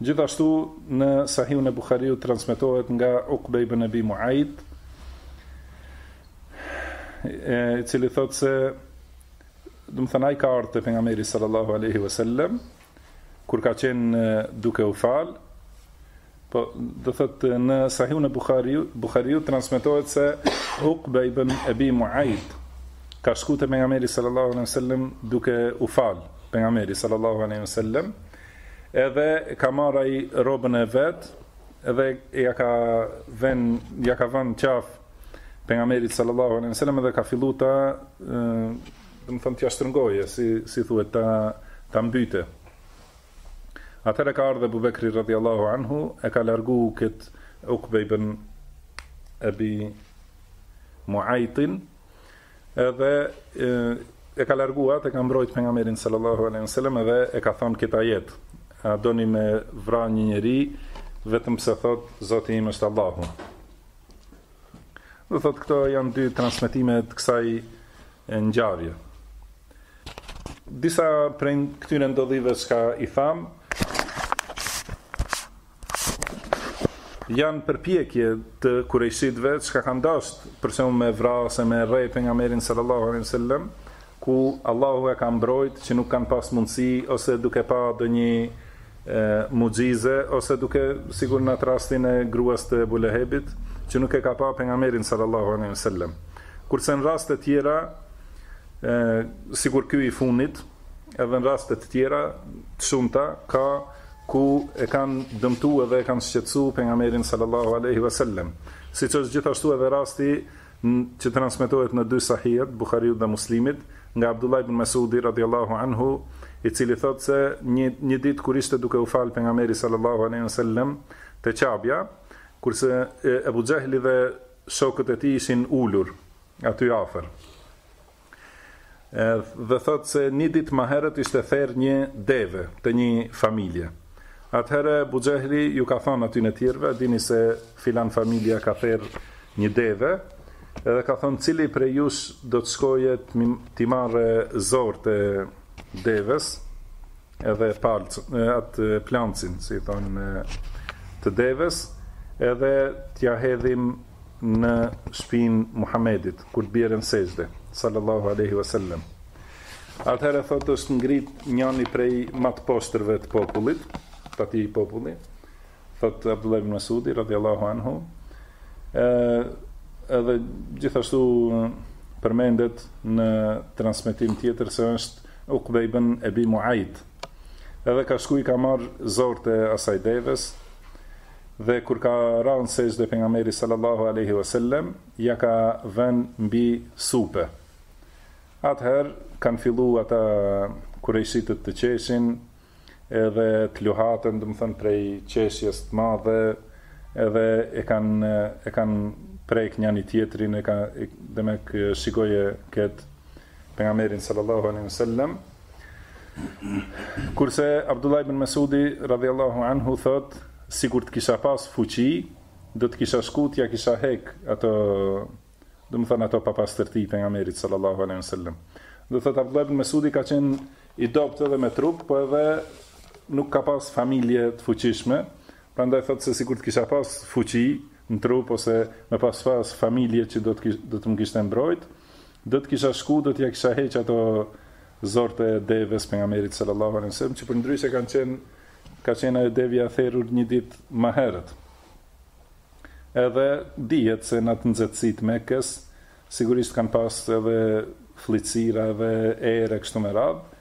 Gjithashtu në Sahihun e Buhariut transmetohet nga Uqbe ibn Abi Muaid, i cili thotë se domethanë ai ka ardh te pejgamberi sallallahu alaihi wasallam kur ka qenë duke u fal Po, do thotë në Sahihun e Buhariut, Buhariut transmetohet se Uqba ibn Abi Mu'ayth ka shku te pejgamberi sallallahu alaihi wasallam duke u fal pejgamberi sallallahu alaihi wasallam edhe ka marrë ai rrobën e vet edhe ia ka vënë ia ka vënë n'qafë pejgamberit sallallahu alaihi wasallam edhe ka fillu ta domethonë t'ia shtrëngoje si si thuhet ta ta mbytë Atëherë ka ardhë Ebu Bekri radhiyallahu anhu e ka largu këtë Ukbe ibn Abi Muaitin edhe e ka largu atë e ka mbrojt pejgamberin sallallahu alaihi wa sallam edhe e ka thonë këtë ajet a doni me vra një njeri vetëm pse thotë zoti im është Allahu do thotë këto janë dy transmetime të kësaj ngjarje Disa prej këtyre ndodhive çka i thamë janë përpjekje të kurejshitëve çka kanë dashtë për shembull me vra ose me rreh pejgamberin sallallahu alaihi wasallam ku Allahu e ka mbrojt që nuk kanë pas mundësi ose duke pa do një muxhize ose duke sikur në atë rastin e gruas të Ebu Lehebit që nuk e ka pa pejgamberin sallallahu alaihi wasallam kurse në raste tjera sikur ky i fundit, edhe në raste të tjera, të shumta, ka ku e kanë dëmtu edhe e kanë shqetsu pejgamberin sallallahu aleyhi ve sallem. Siç është gjithashtu edhe rasti që transmetohet në dy sahihet, Buhariut dhe Muslimit, nga Abdullah ibn Mesudi, radiallahu anhu, i cili thotë se një, një ditë kur ishte duke u fal pejgamberi sallallahu aleyhi ve sallem te Qabja, kurse e, Ebu Xhehli dhe shokët e tij ishin ulur, aty afër. Dhe thotë se një ditë më herët ishte therë një deve te një familje. Atëherë Abu Jehli ju ka thënë atyne të tjerëve, dini se filan familja ka therë një deve, edhe ka thonë cili prej jush do të shkoje t'i marre zorrët e deves, edhe planc, atë plancin, si thonë të deves, edhe t'ia hedhim në shpinë Muhamedit kur të bjerë në sexhde sallallahu alaihi wasallam atëherë thotë është ngrit njani prej ma të poshtërve të popullit të atij populli thotë Abdullah ibn Masudi radhiyallahu anhu ë edhe gjithashtu përmendet në transmetim tjetër se është Ukbe ibn Ebi Muajt edhe ka shku i ka marr zorrët e asaj deves Dhe kur ka ra në sexhde pejgamberi sallallahu alejhi ve sellem ia ka vën mbi supe. Atëherë kanë fillu ata kurejshitët të qeshin edhe të luhaten, domethonë prej qeshjes të madhe, edhe e kanë e kanë prek njani-tjetrin e demek shikoje këtë pejgamberin sallallahu alaihi wasallam kurse Abdullah ibn Mas'udi radhiyallahu anhu thot sikur të kisha pas fuqi do të kisha shku t'ia kisha hek ato domethonë ato papastërti pejgamberit sallallahu alaihi wasallam do thot Abdullah ibn Mas'udi ka qen i dobët edhe me trup po edhe nuk ka pas familje të fuqishme prandaj thot se sikur të kisha pas fuqi në trup ose me pas pas familje që do të do të më kishte mbrojtë Do të kisha shku, do t'ia kisha heq ato zorrët e deves pejgamberit sallallahu alaihi wasallam, që përndryshe kanë qenë ka qenë ajo devja e therur një ditë më herët. Edhe dihet se në atë nxehtësi të Mekës sigurisht kanë pas edhe flliqsira edhe erë kështu me radhë.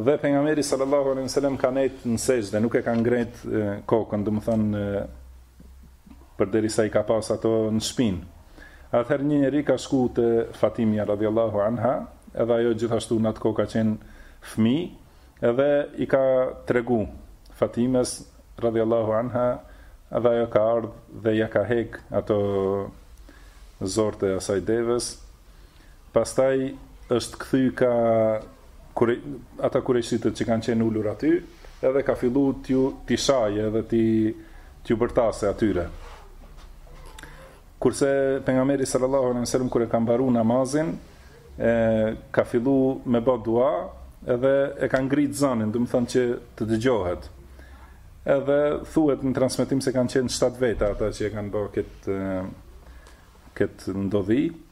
Dhe pejgamberi sallallahu alaihi wasallam ka nejt në sexhde, nuk e ka ngrejt kokën, domethënë përderisa i ka pas ato në shpinë. Atëherë një njeri ka shku te Fatimja radhiyallahu anha, edhe ajo gjithashtu në atë kohë ka qenë fëmijë, edhe i ka tregu Fatimes radhiyallahu anha, edhe ajo ka ardhë dhe ia ka hekë ato zorrët e asaj deves, Pastaj është kthy kah kure, ata kureshitët që kanë qenë ulur aty, edhe ka fillu t'ju t'i shaje dhe t'i t'ju bërtase atyre. Kurse pejgamberi sallallahu alejhi ve sellem kur e ka mbaru namazin, e ka fillu me ba dua, edhe e ka ngrit zanin, domethonë që të dëgjohet. Edhe thuhet në transmetim se kanë qenë 7 veta ata që e kanë ba këtë këtë ndodhi.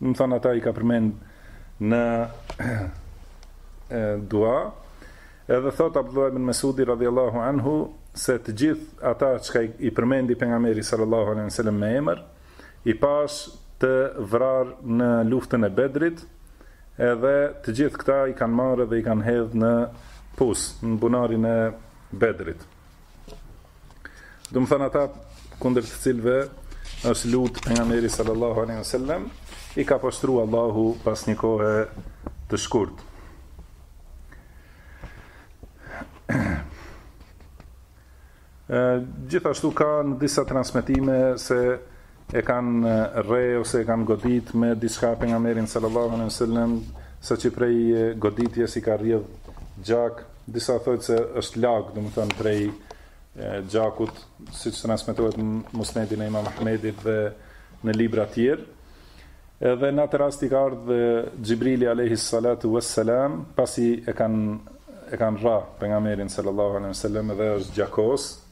Domethënë ata i ka përmend në dua edhe thot Abdullah ibn Mesudi radhiyallahu anhu se të gjithë ata që i përmendi pejgamberi sallallahu alaihi wasallam me emër i pash të vrar në luftën e Bedrit edhe të gjithë këta i kanë marrë dhe i kanë hedhë në pus në bunarin e Bedrit Domethënë ata kundër të cilëve është lut pejgamberi sallallahu alaihi wasallam i ka poshtruar Allahu pas një kohe të shkurt. Gjithashtu ka në disa transmitime se e kanë rra ose e kanë godit me diçka pejgamberin sallallahu alejhi ve sellem saqë prej goditjes i ka rrjedh gjak disa thonë se është lag domethënë prej gjakut siç transmetohet në musnedin e Imam Ahmedit dhe në libra të tjerë edhe në atë rast i ka ardhë Xhibrili alejhi salatu vesselam pasi e kanë e kanë rra pejgamberin sallallahu alejhi ve sellem dhe është gjakos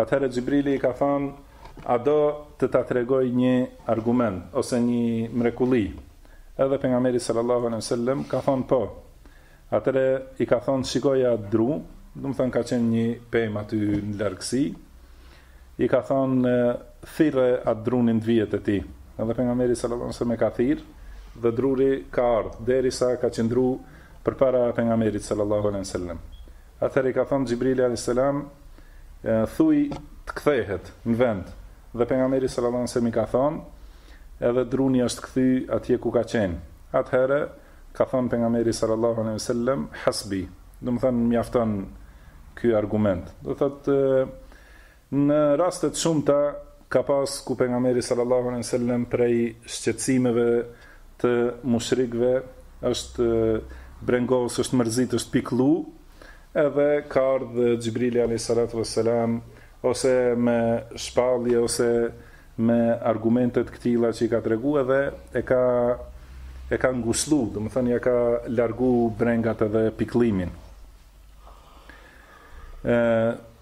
Atëherë Xhibrili i ka thënë, A do të ta tregoj një argument ose një mrekulli? Edhe pejgamberi sallallahu alejhi ve sellem ka thënë po. Atëherë i ka thënë, shikoje atë dru, domethënë ka qenë një pemë aty në largësi. I ka thënë, thirre atë drunin të vijë te ti. Edhe pejgamberi sallallahu alejhi ve sellem e ka thirr dhe druri ka ardhur derisa ka qëndruar përpara pejgamberit sallallahu alejhi ve sellem. Atëherë i ka thënë Xhibrili alejhi selam, Thuaj të kthehet në vend. Dhe Pejgamberi sallallahu alejhi ve sellem i ka thënë, Edhe druni është kthy atje ku ka qenë. Atëherë ka thënë Pejgamberi sallallahu alejhi ve sellem, Hasbi, domethënë mjafton ky argument. Do të thotë Në raste të shumta ka pas ku Pejgamberi sallallahu alejhi ve sellem prej shqetësimeve të mushrikëve është brengos, është mërzit, është pikëllu, edhe ka ardhur Xhibrili alejhi salatu ve selam ose me shpallje ose me argumente të këtilla që i ka tregu edhe e ka e ka ngushëllu, domethënë ia ka largu brengat edhe pikëllimin. Ë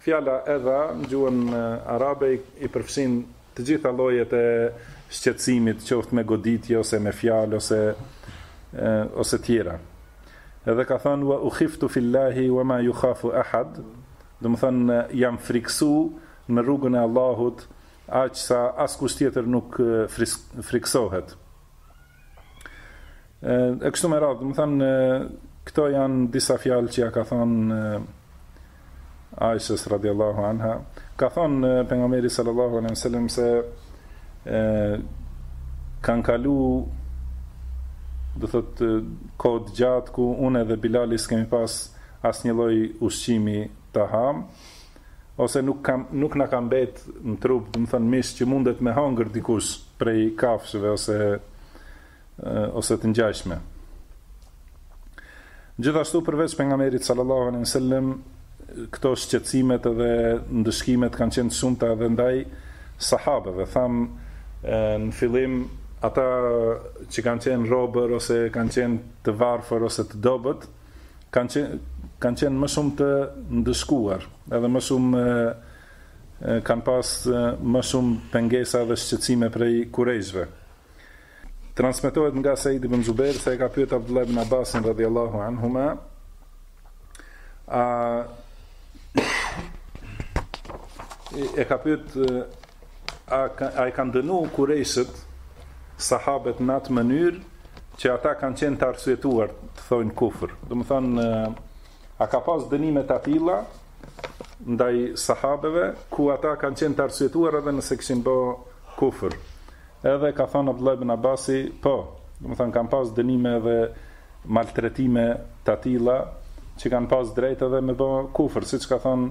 Fjala edha në gjuhën arabe i përfshin të gjitha llojet e shqetësimit, qoftë me goditje ose me fjalë ose ose tjera. Edhe ka thënë wa ukhiftu fi llahi wa ma yukhafu ahad, domethënë jam frikësu në rrugën e Allahut aq sa askush tjetër nuk frikësohet. E kështu me radhë, domethënë, këto janë disa fjalë që ja ka thonë Aishës radiallahu anha, ka thonë pejgamberi sallallahu alejhi ve sellem se e, kanë kalu do thot kohë gjatë ku unë edhe Bilali s'kemi pas asnjë lloj ushqimi të ham ose nuk ka nuk na ka mbet në trup, domethënë mish që mundet me hangër dikush prej kafshëve ose ose të ngjashme. Gjithashtu përveç pejgamberit sallallahu alejhi ve sellem këto shqetësimet edhe ndëshkimet kanë qenë të shumta edhe ndaj sahabeve. Tham në fillim ata që kanë qenë robër ose kanë qenë të varfër ose të dobët, kanë qenë kanë qenë më shumë të ndëshkuar, edhe më shumë kanë pas më shumë pengesa dhe shqetësime prej kurejshve. Transmetohet nga Said ibn Jubair se e ka pyet Abdullah ibn Abbasin radhiyallahu anhuma a e ka pyet A a e kanë dënu kurejshët sahabet në atë mënyrë që ata kanë qenë të arsyetuar të thonë kufër. Domethënë a ka pas dënime të tilla ndaj sahabeve ku ata kanë qenë të arsyetuar edhe nëse kishin bë kufër. Edhe ka thënë Abdullah ibn Abasi, po, domethënë kanë pas dënime edhe maltretime të tilla që kanë pas drejtë edhe me bë kufër, siç ka thënë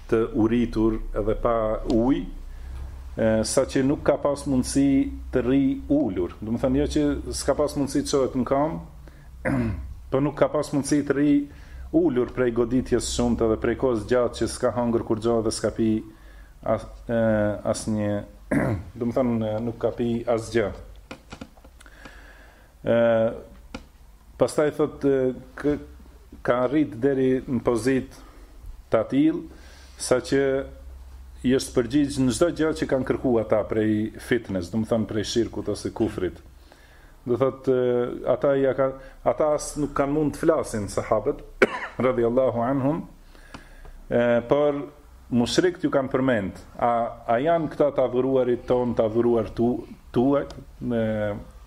të uritur dhe pa ujë, saqë nuk ka pas mundësi të rrijë ulur. Domethënë jo që s'ka pas mundësi të çohet në kamë, po nuk ka pas mundësi të rrijë ulur prej goditjes së shumtë dhe prej kohës gjatë që s'ka hangër kurrgjo dhe s'ka pi asnjë, domethënë nuk ka pi asgjë. Ë pastaj thotë ka arrit deri në pozitë t'atillë sa që i është përgjigj në çdo gjë që kanë kërku ata prej fitnes, domethonë prej shirkut ose kufrit. Do thot ata ja ka ata as nuk kanë mund të flasin sahabët radhiyallahu anhum, por Mushrikt ju kanë përmend, a a janë këta të adhuruarit tonë, të adhuruar tu, tuaj,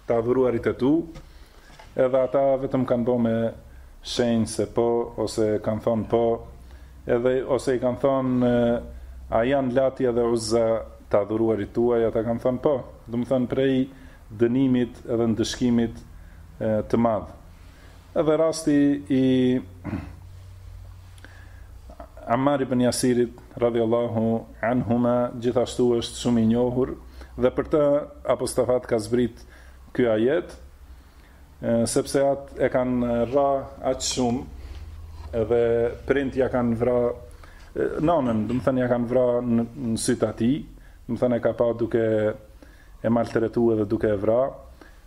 të adhuruarit e tu, edhe ata vetëm kanë bo me shenjë se po, ose kanë thonë po, edhe ose i kanë thonë, a janë lati edhe uzza të adhuruarit tuaj, ata kanë thonë po, domethonë prej dënimit edhe ndëshkimit të madh. Edhe rasti i Ammar ibn Yasirit radhiyallahu anhuma gjithashtu është shumë i njohur dhe për të apostafat ka zbrit ky ajet sepse atë e kanë ra aq shumë edhe prind ja kanë vra nonën, domethënë ja kanë vra në, në sytë e tij, domethënë e ka pa duke e maltretu edhe duke e vra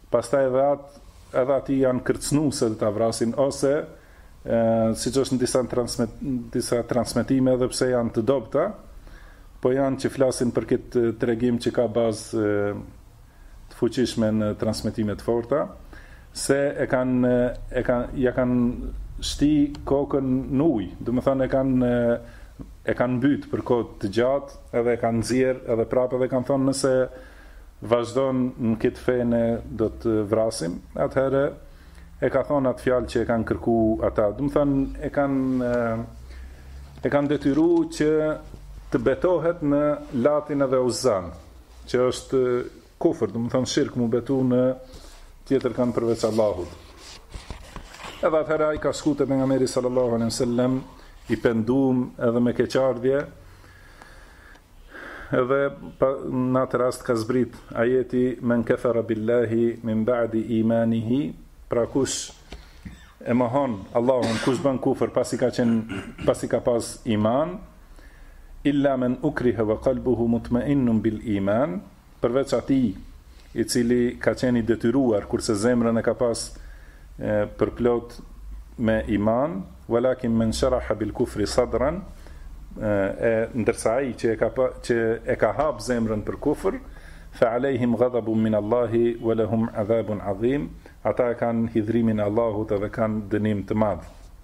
Pastaj edhe atë edhe atij janë kërcënu se do ta vrasin ose siç është në disa disa transmetime edhe pse janë të dobëta, po janë që flasin për këtë tregim që ka bazë të fuqishme në transmetime të forta, se e kanë e kanë ja kanë shti kokën në ujë, domethonë e kanë e kanë mbyt për kohë të gjatë, edhe e kanë nxjerr, edhe prapë edhe kanë thonë nëse vazhdon në kit fe ne do t'vrasim atëherë e ka thonë atë fjalë që e kanë kërku ata domethonë e kanë e kanë detyru që të betohet në Latin edhe Uzan që është kufër domethonë shirk m'u betu në tjetërkan përveç Allahut edhe atëherë ai ka shku te pejgamberi sallallahu alaihi wasallam i pendum edhe me keqardhje Edhe në atë rast ka zbrit ajeti men kefere billahi min ba'di imanihi, pra kush e mohon Allahun, kush bën kufër pasi ka qen pasi ka pas iman, illa men ukriha wa qalbuhu mutma'innun bil iman, Përveç atij, i cili ka qenë i detyruar, kurse zemrën e ka pas përplot me iman, walakin men sharaha bil kufri sadran, e ndërsa ai që e ka që e ka hap zemrën për kufër, fa alejhim ghadabun min Allahi wa lahum adhabun adhim, ata e kanë hidhrimin e Allahut edhe kanë dënim të madh.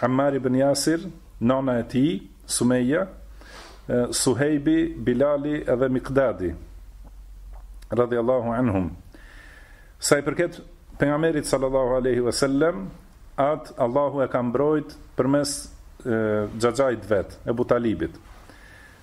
Ammar ibn Jasir, nona e tij, Sumeja, Suhejbi, Bilali dhe Mikdadi, radhiyallahu anhum. Sa i përket pejgamberit sallallahu alaihi wasallam, at Allahu e ka mbrojt përmes xhaxhait vet, Ebu Talibit.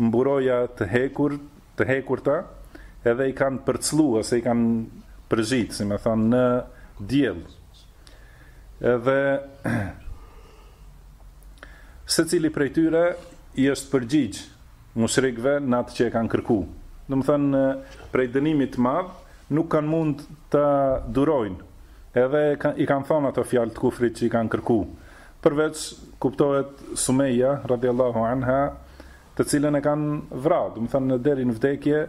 mburoja të hekur, të hekurta, edhe i kanë përcëllu, ose i kanë përzhit, si me thonë, në diell. Edhe, secili prej tyre, i është përgjigj, mushrikve, në atë që e kanë kërku. Domethonë, prej dënimit të madh, nuk kanë mund të durojnë, edhe i kanë thonë ato fjalë të kufrit që i kanë kërku. Përveç, kuptohet, Sumeja, radijallahu anha, të cilën e kanë vrarë, domethënë në deri në vdekje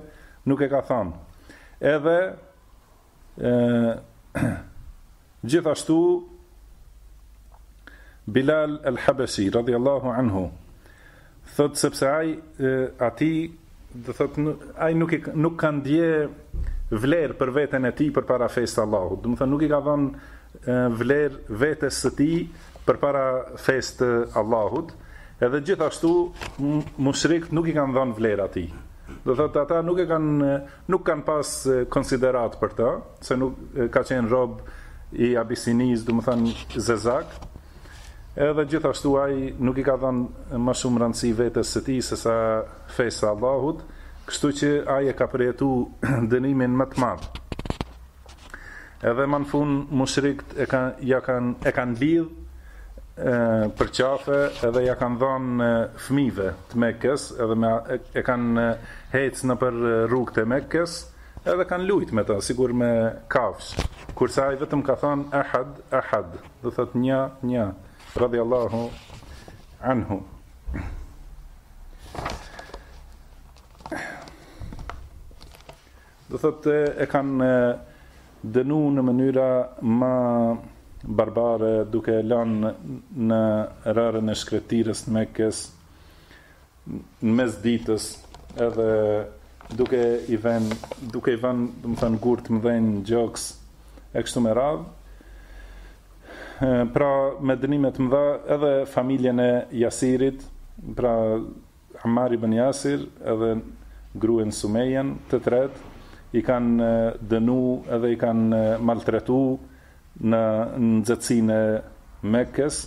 nuk e ka thënë. Edhe ë gjithashtu Bilal al-Habashi radijallahu anhu Thotë sepse ai, atij, do thotë nuk, ai nuk, nuk ka ndie vlerë për veten e tij përpara fesë të Allahut. Domethënë nuk i ka dhënë vlerë vetes së tij përpara fesë të Allahut, edhe gjithashtu mushrikët nuk i kanë dhënë vlerë atij. Do thotë ata nuk e kanë Nuk kanë pas konsideratë për të, se nuk ka qenë rob i Abisinisë, domethënë zezak. Edhe gjithashtu ai nuk i ka dhënë më shumë rëndësi vetes së tij sesa fesë së Allahut, kështu që ai e ka përjetu dënimin më të madh. Edhe më në fund mushrikt e kanë ja kanë e kanë lidh për qafe edhe ja kanë dhënë fëmijëve të Mekës, edhe me e kanë ecë nëpër rrugët e Mekës, edhe kanë lujt me ta, sikur me kafsh. Kurse ai vetëm ka thënë ahad, ahad, do thot një, një. Radiyallahu anhu. Do thotë e kanë dënu në mënyrat më barbare duke e lënë në rërën e shkretirës të Mekës në mes ditës edhe duke i vën duke i vën domethënë gurt e mëdhenj në gjoks e kështu me radhë pra me dënime të mëdha edhe familjen e Jasirit pra Ammar ibn Jasir edhe gruen Sumejen, të tretë, i kanë dënu edhe i kanë maltretu në nxehtësinë e Mekes,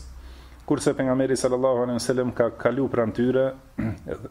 kurse Pejgamberi sallallahu alejhi ve sellem ka kalu pranë tyre dhe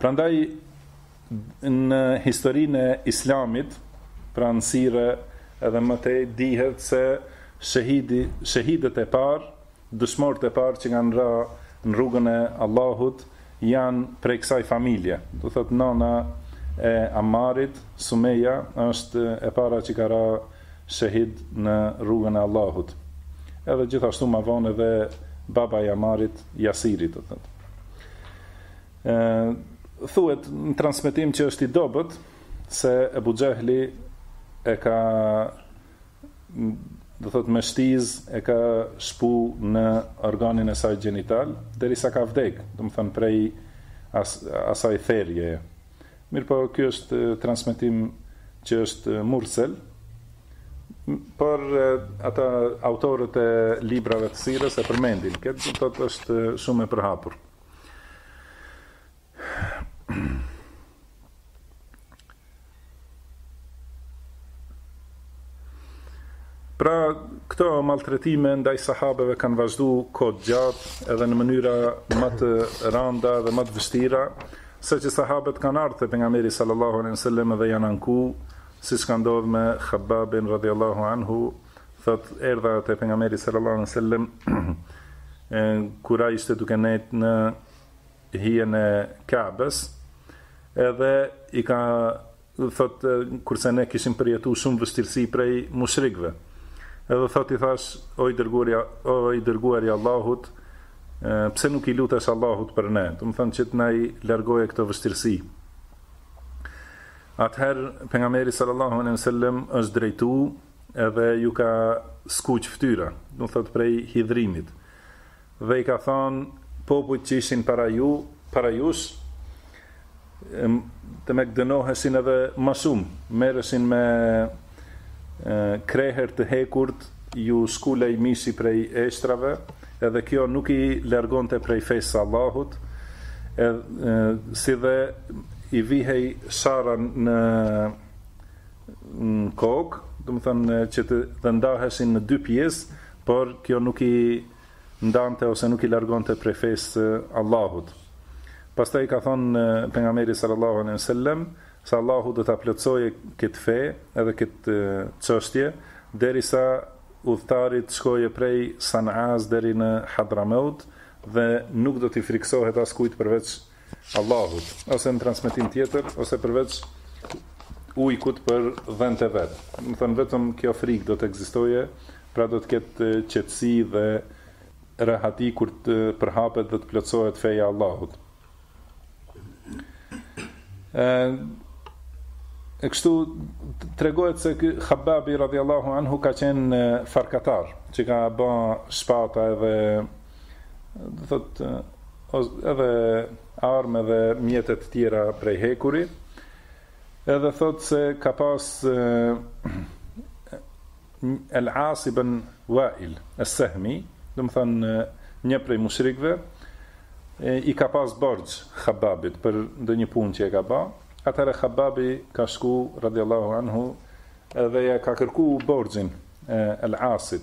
Prandaj në historinë e Islamit, pra në sire edhe më tej dihet se shehidi, shehidët e parë, dëshmorët e parë që kanë ra në rrugën e Allahut janë prej kësaj familje. Do thotë nëna e Ammarit, Sumeja është e para që ka ra shehid në rrugën e Allahut, edhe gjithashtu më vonë edhe baba i Amarit, Jasiri, do të thotë. Ë thuhet në transmetim që është i dobët se Ebu Xhehli e ka do thot me shtiz e ka shpu në organin e saj gjenital, derisa ka vdek, domethënë prej as, asaj therje. Mirëpo ky është transmetim që është mursel, por ata autorët e librave të sirës e përmendin këtë, do të thotë është shumë e përhapur. Pra, këto maltretime ndaj sahabeve kanë vazhdu kohë të gjatë edhe në mënyra ma të randa dhe ma të vështira, Sa që sahabët kanë ardhë te Pejgamberi sallallahu alejhi ve sellem dhe janë anku, siç ka ndodhë me Khabbabin radhiyallahu anhu, thotë, erdha te Pejgamberi sallallahu alejhi ve sellem, kur ai ishte duke nejtë në hijen e Ka'bes, edhe i ka thotë kurse ne kishim përjetu shumë vështirësi prej mushrikëve edhe thotë i thash o i dërguari o i dërguari i Allahut pse nuk i lutesh Allahut për ne domethënë që të na i largoje këto vështirësi atëherë pejgamberi sallallahu alejhi wasallam është drejtu edhe iu ka skuq fytyra do thotë prej hidhrimit Dhe i ka thënë popujt që ishin para ju, para jush, Mekë dënoheshin edhe më shumë, merreshin me krehër të hekurt, iu shkulej mishi prej eshtrave, edhe kjo nuk i largonte prej fesë së Allahut, edhe si dhe i vihej sharra në kokë, domethënë që të ndaheshin në dy pjesë, por kjo nuk i ndante ose nuk i largonte prej fesë së Allahut. Pastaj ka thënë pejgamberi sallallahu alejhi ve sellem se Allahu do ta plotësojë këtë fe edhe këtë çështje derisa udhëtari të shkojë prej San'as deri në Hadramaut dhe nuk do t'i frikësohet askujt përveç Allahut, ose në transmetim tjetër, ose përveç ujkut për dhentë e vet. Domethënë vetëm kjo frikë do të ekzistojë, pra do të ketë qetësi dhe rehati kur të përhapet dhe të plotësohet feja e Allahut. E, e kështu tregohet se ky Khababi radhiyallahu anhu ka qenë farkatar, që ka ba shpata edhe do thotë edhe armë dhe mjete të tjera prej hekuri, edhe thot se ka pas El As ibn Wail Es-Sahmi, domethënë një prej mushrikëve i ka pas borxh Khababit për ndonjë punë që e ka ba. Atëherë Khababi ka shku radhiyallahu anhu edhe ia ka kërku borxhin El Asit.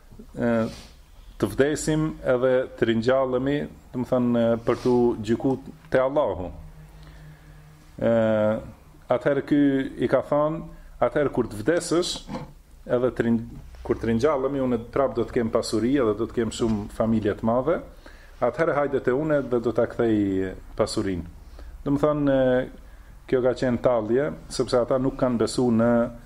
të vdesim edhe të ringjallemi, domethënë për t'u gjyku te Allahu. ë Atëherë ky i ka thënë, atëherë kur të vdesësh, edhe të rin, kur të ringjallemi, unë prap do të kem pasuri edhe do të kem shumë familje të madhe. Atëherë hajde te unë dhe do ta kthej pasurinë. Domethënë kjo ka qenë tallje, sepse ata nuk kanë besu në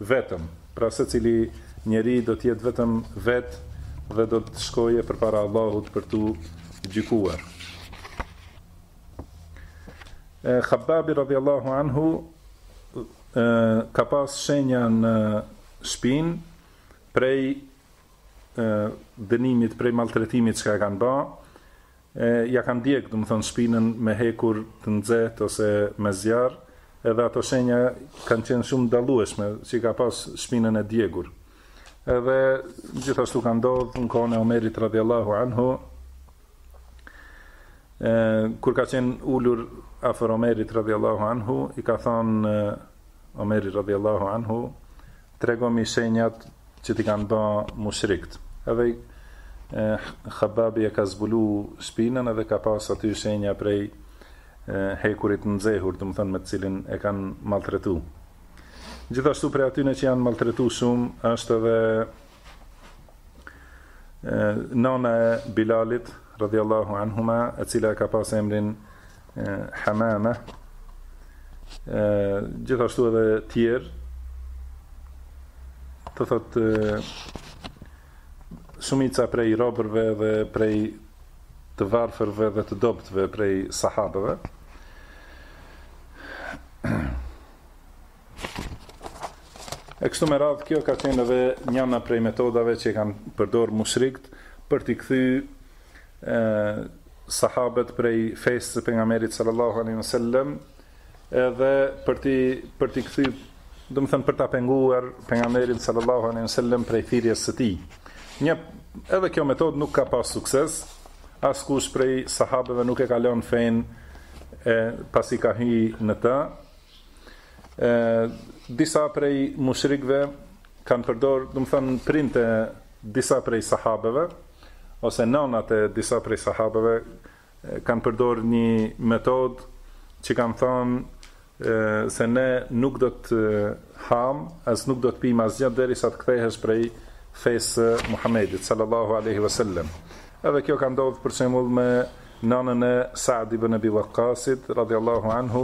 Vetëm. Pra secili njeri do të jetë vetëm vetë dhe do të shkojë përpara Allahut për t'u gjykuar. E Hababi radhiyallahu anhu e, ka pas shenja në shpinë prej e, dënimit, prej maltretimit që ia kanë ba, E ia kanë djeg domethënë shpinën me hekur të nxehtë ose me zjarr, edhe ato shenja kanë qenë shumë dallueshme që ka pas shpinën e djegur. Edhe gjithashtu ka ndodh në kohën e Omerit radhiyallahu anhu kur ka qenë ulur afër Omerit radhiyallahu anhu i ka thënë Omeri radhiyallahu anhu tregomi shenjat që t'i kanë ba mushrikt. Edhe Hababi e ka zbulu shpinën edhe ka pas aty shenja prej hekurit të nxehur, domethënë me të cilin e kanë maltretu. Gjithashtu prej atyne që janë maltretu shumë, është edhe nana e Bilalit, radhiyallahu anhuma, e cila e ka pas emrin Hamame, gjithashtu edhe tjerë, të thotë shumica prej robërve dhe prej të varfërve dhe të dobtëve prej sahabëve. E kështu me radhë, kjo ka qenë edhe njana prej metodave që i kanë përdor mushrikt për t'i kthy sahabët prej fesë së pejgamberit sallallahu alaihi wasallam edhe për t'i për t'i kthy domethënë për ta penguar pejgamberin sallallahu alaihi wasallam prej thirrjes së tij mirëpo edhe kjo metodë nuk ka pas sukses askush prej sahabëve nuk e ka lënë fenë pasi ka hy në të e disa prej mushrikëve kanë përdor domethënë prindët e disa prej sahabëve ose nanat e disa prej sahabëve kanë përdor një metodë që kanë thënë se ne nuk do të hamë as nuk do të pimë asgjë derisa të kthehesh prej fesë Muhamedit sallallahu alaihi wasallam. Edhe kjo ka ndodh për shembull me nanën e Sa'd ibn Abi Waqqasit radhiyallahu anhu,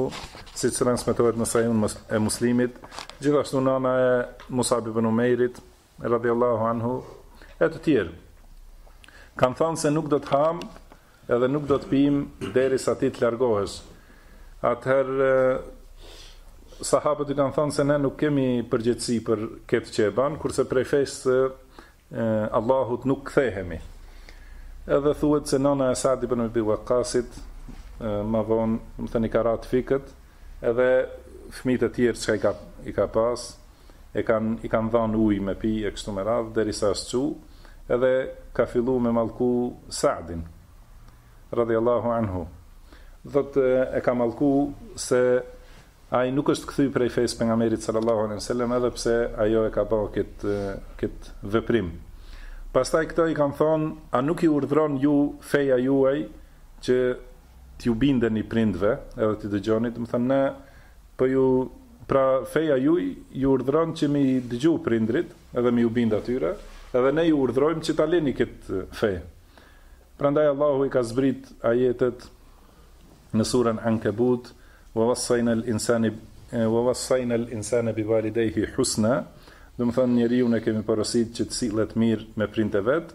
siç transmetohet në Sahihun e Muslimit, gjithashtu nana e Mus'ab ibn Umairit Radiallahu anhu, e të tjerë. Kanë thënë se nuk do të hamë edhe nuk do të pimë deri sa ti të largohesh. Atëherë, sahabët i kanë thënë se ne nuk kemi përgjegjësi për këtë që e ban, kurse prej fesë së Allahut nuk kthehemi. Edhe thuhet se nana e Sa'd ibn Ebi Vekasit, ma vonë, domethënë i ka ra të fikët, Edhe fëmijët e tjerë çka i ka i ka pas i kanë i kanë dhanë ujë me pi e kështu me radhë deri sa është çu edhe ka fillu me mallku Sa'din radhiyallahu anhu thotë e ka mallku se ai nuk është kthy prej fesë pejgamberit sallallahu alejhi wasallam edhe pse ajo e ka bë kët kët veprim pastaj këto i kanë thonë a nuk i urdhëron ju feja juaj që t'iu bindeni prindve edhe t'i dëgjoni, domethënë ne po ju pra feja juaj ju urdhëron që me i dëgju prindërit edhe me ju bind atyre, edhe ne ju urdhërojmë që ta leni këtë fe. Prandaj Allahu i ka zbrit ajetet në surën Ankabut, "Wa wassayna al-insana wa wassayna al-insana bi walidayhi husna", domethënë njeriun e kemi porositë që të sillet mirë me prindërit e vet.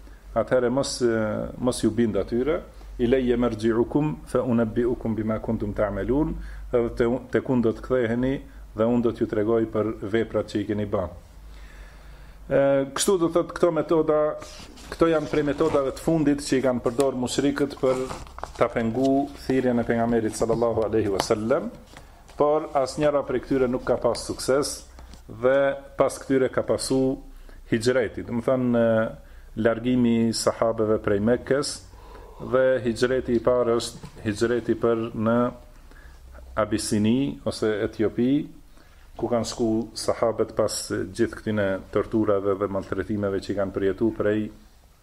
atëherë mos mos ju bind atyre ilayya marji'ukum fa unabbi'ukum bima kuntum ta'malun dhe te, tek unë do të ktheheni dhe unë do t'ju tregoj për veprat që i keni ba. Kështu do të thotë këto metoda, këto janë prej metodave të fundit që i kanë përdorë mushrikët për ta pengu thirrjen e pejgamberit sallallahu alaihi wasallam Por asnjëra prej këtyre nuk ka pas sukses dhe pas këtyre ka pasu Hixhreti, domethënë largimi i sahabeve prej Mekes dhe Hixhreti i parë është Hixhreti për në Abisini ose Etiopi, ku kanë shku sahabet pas gjithë këtyre torturave dhe maltretimeve që i kanë përjetu prej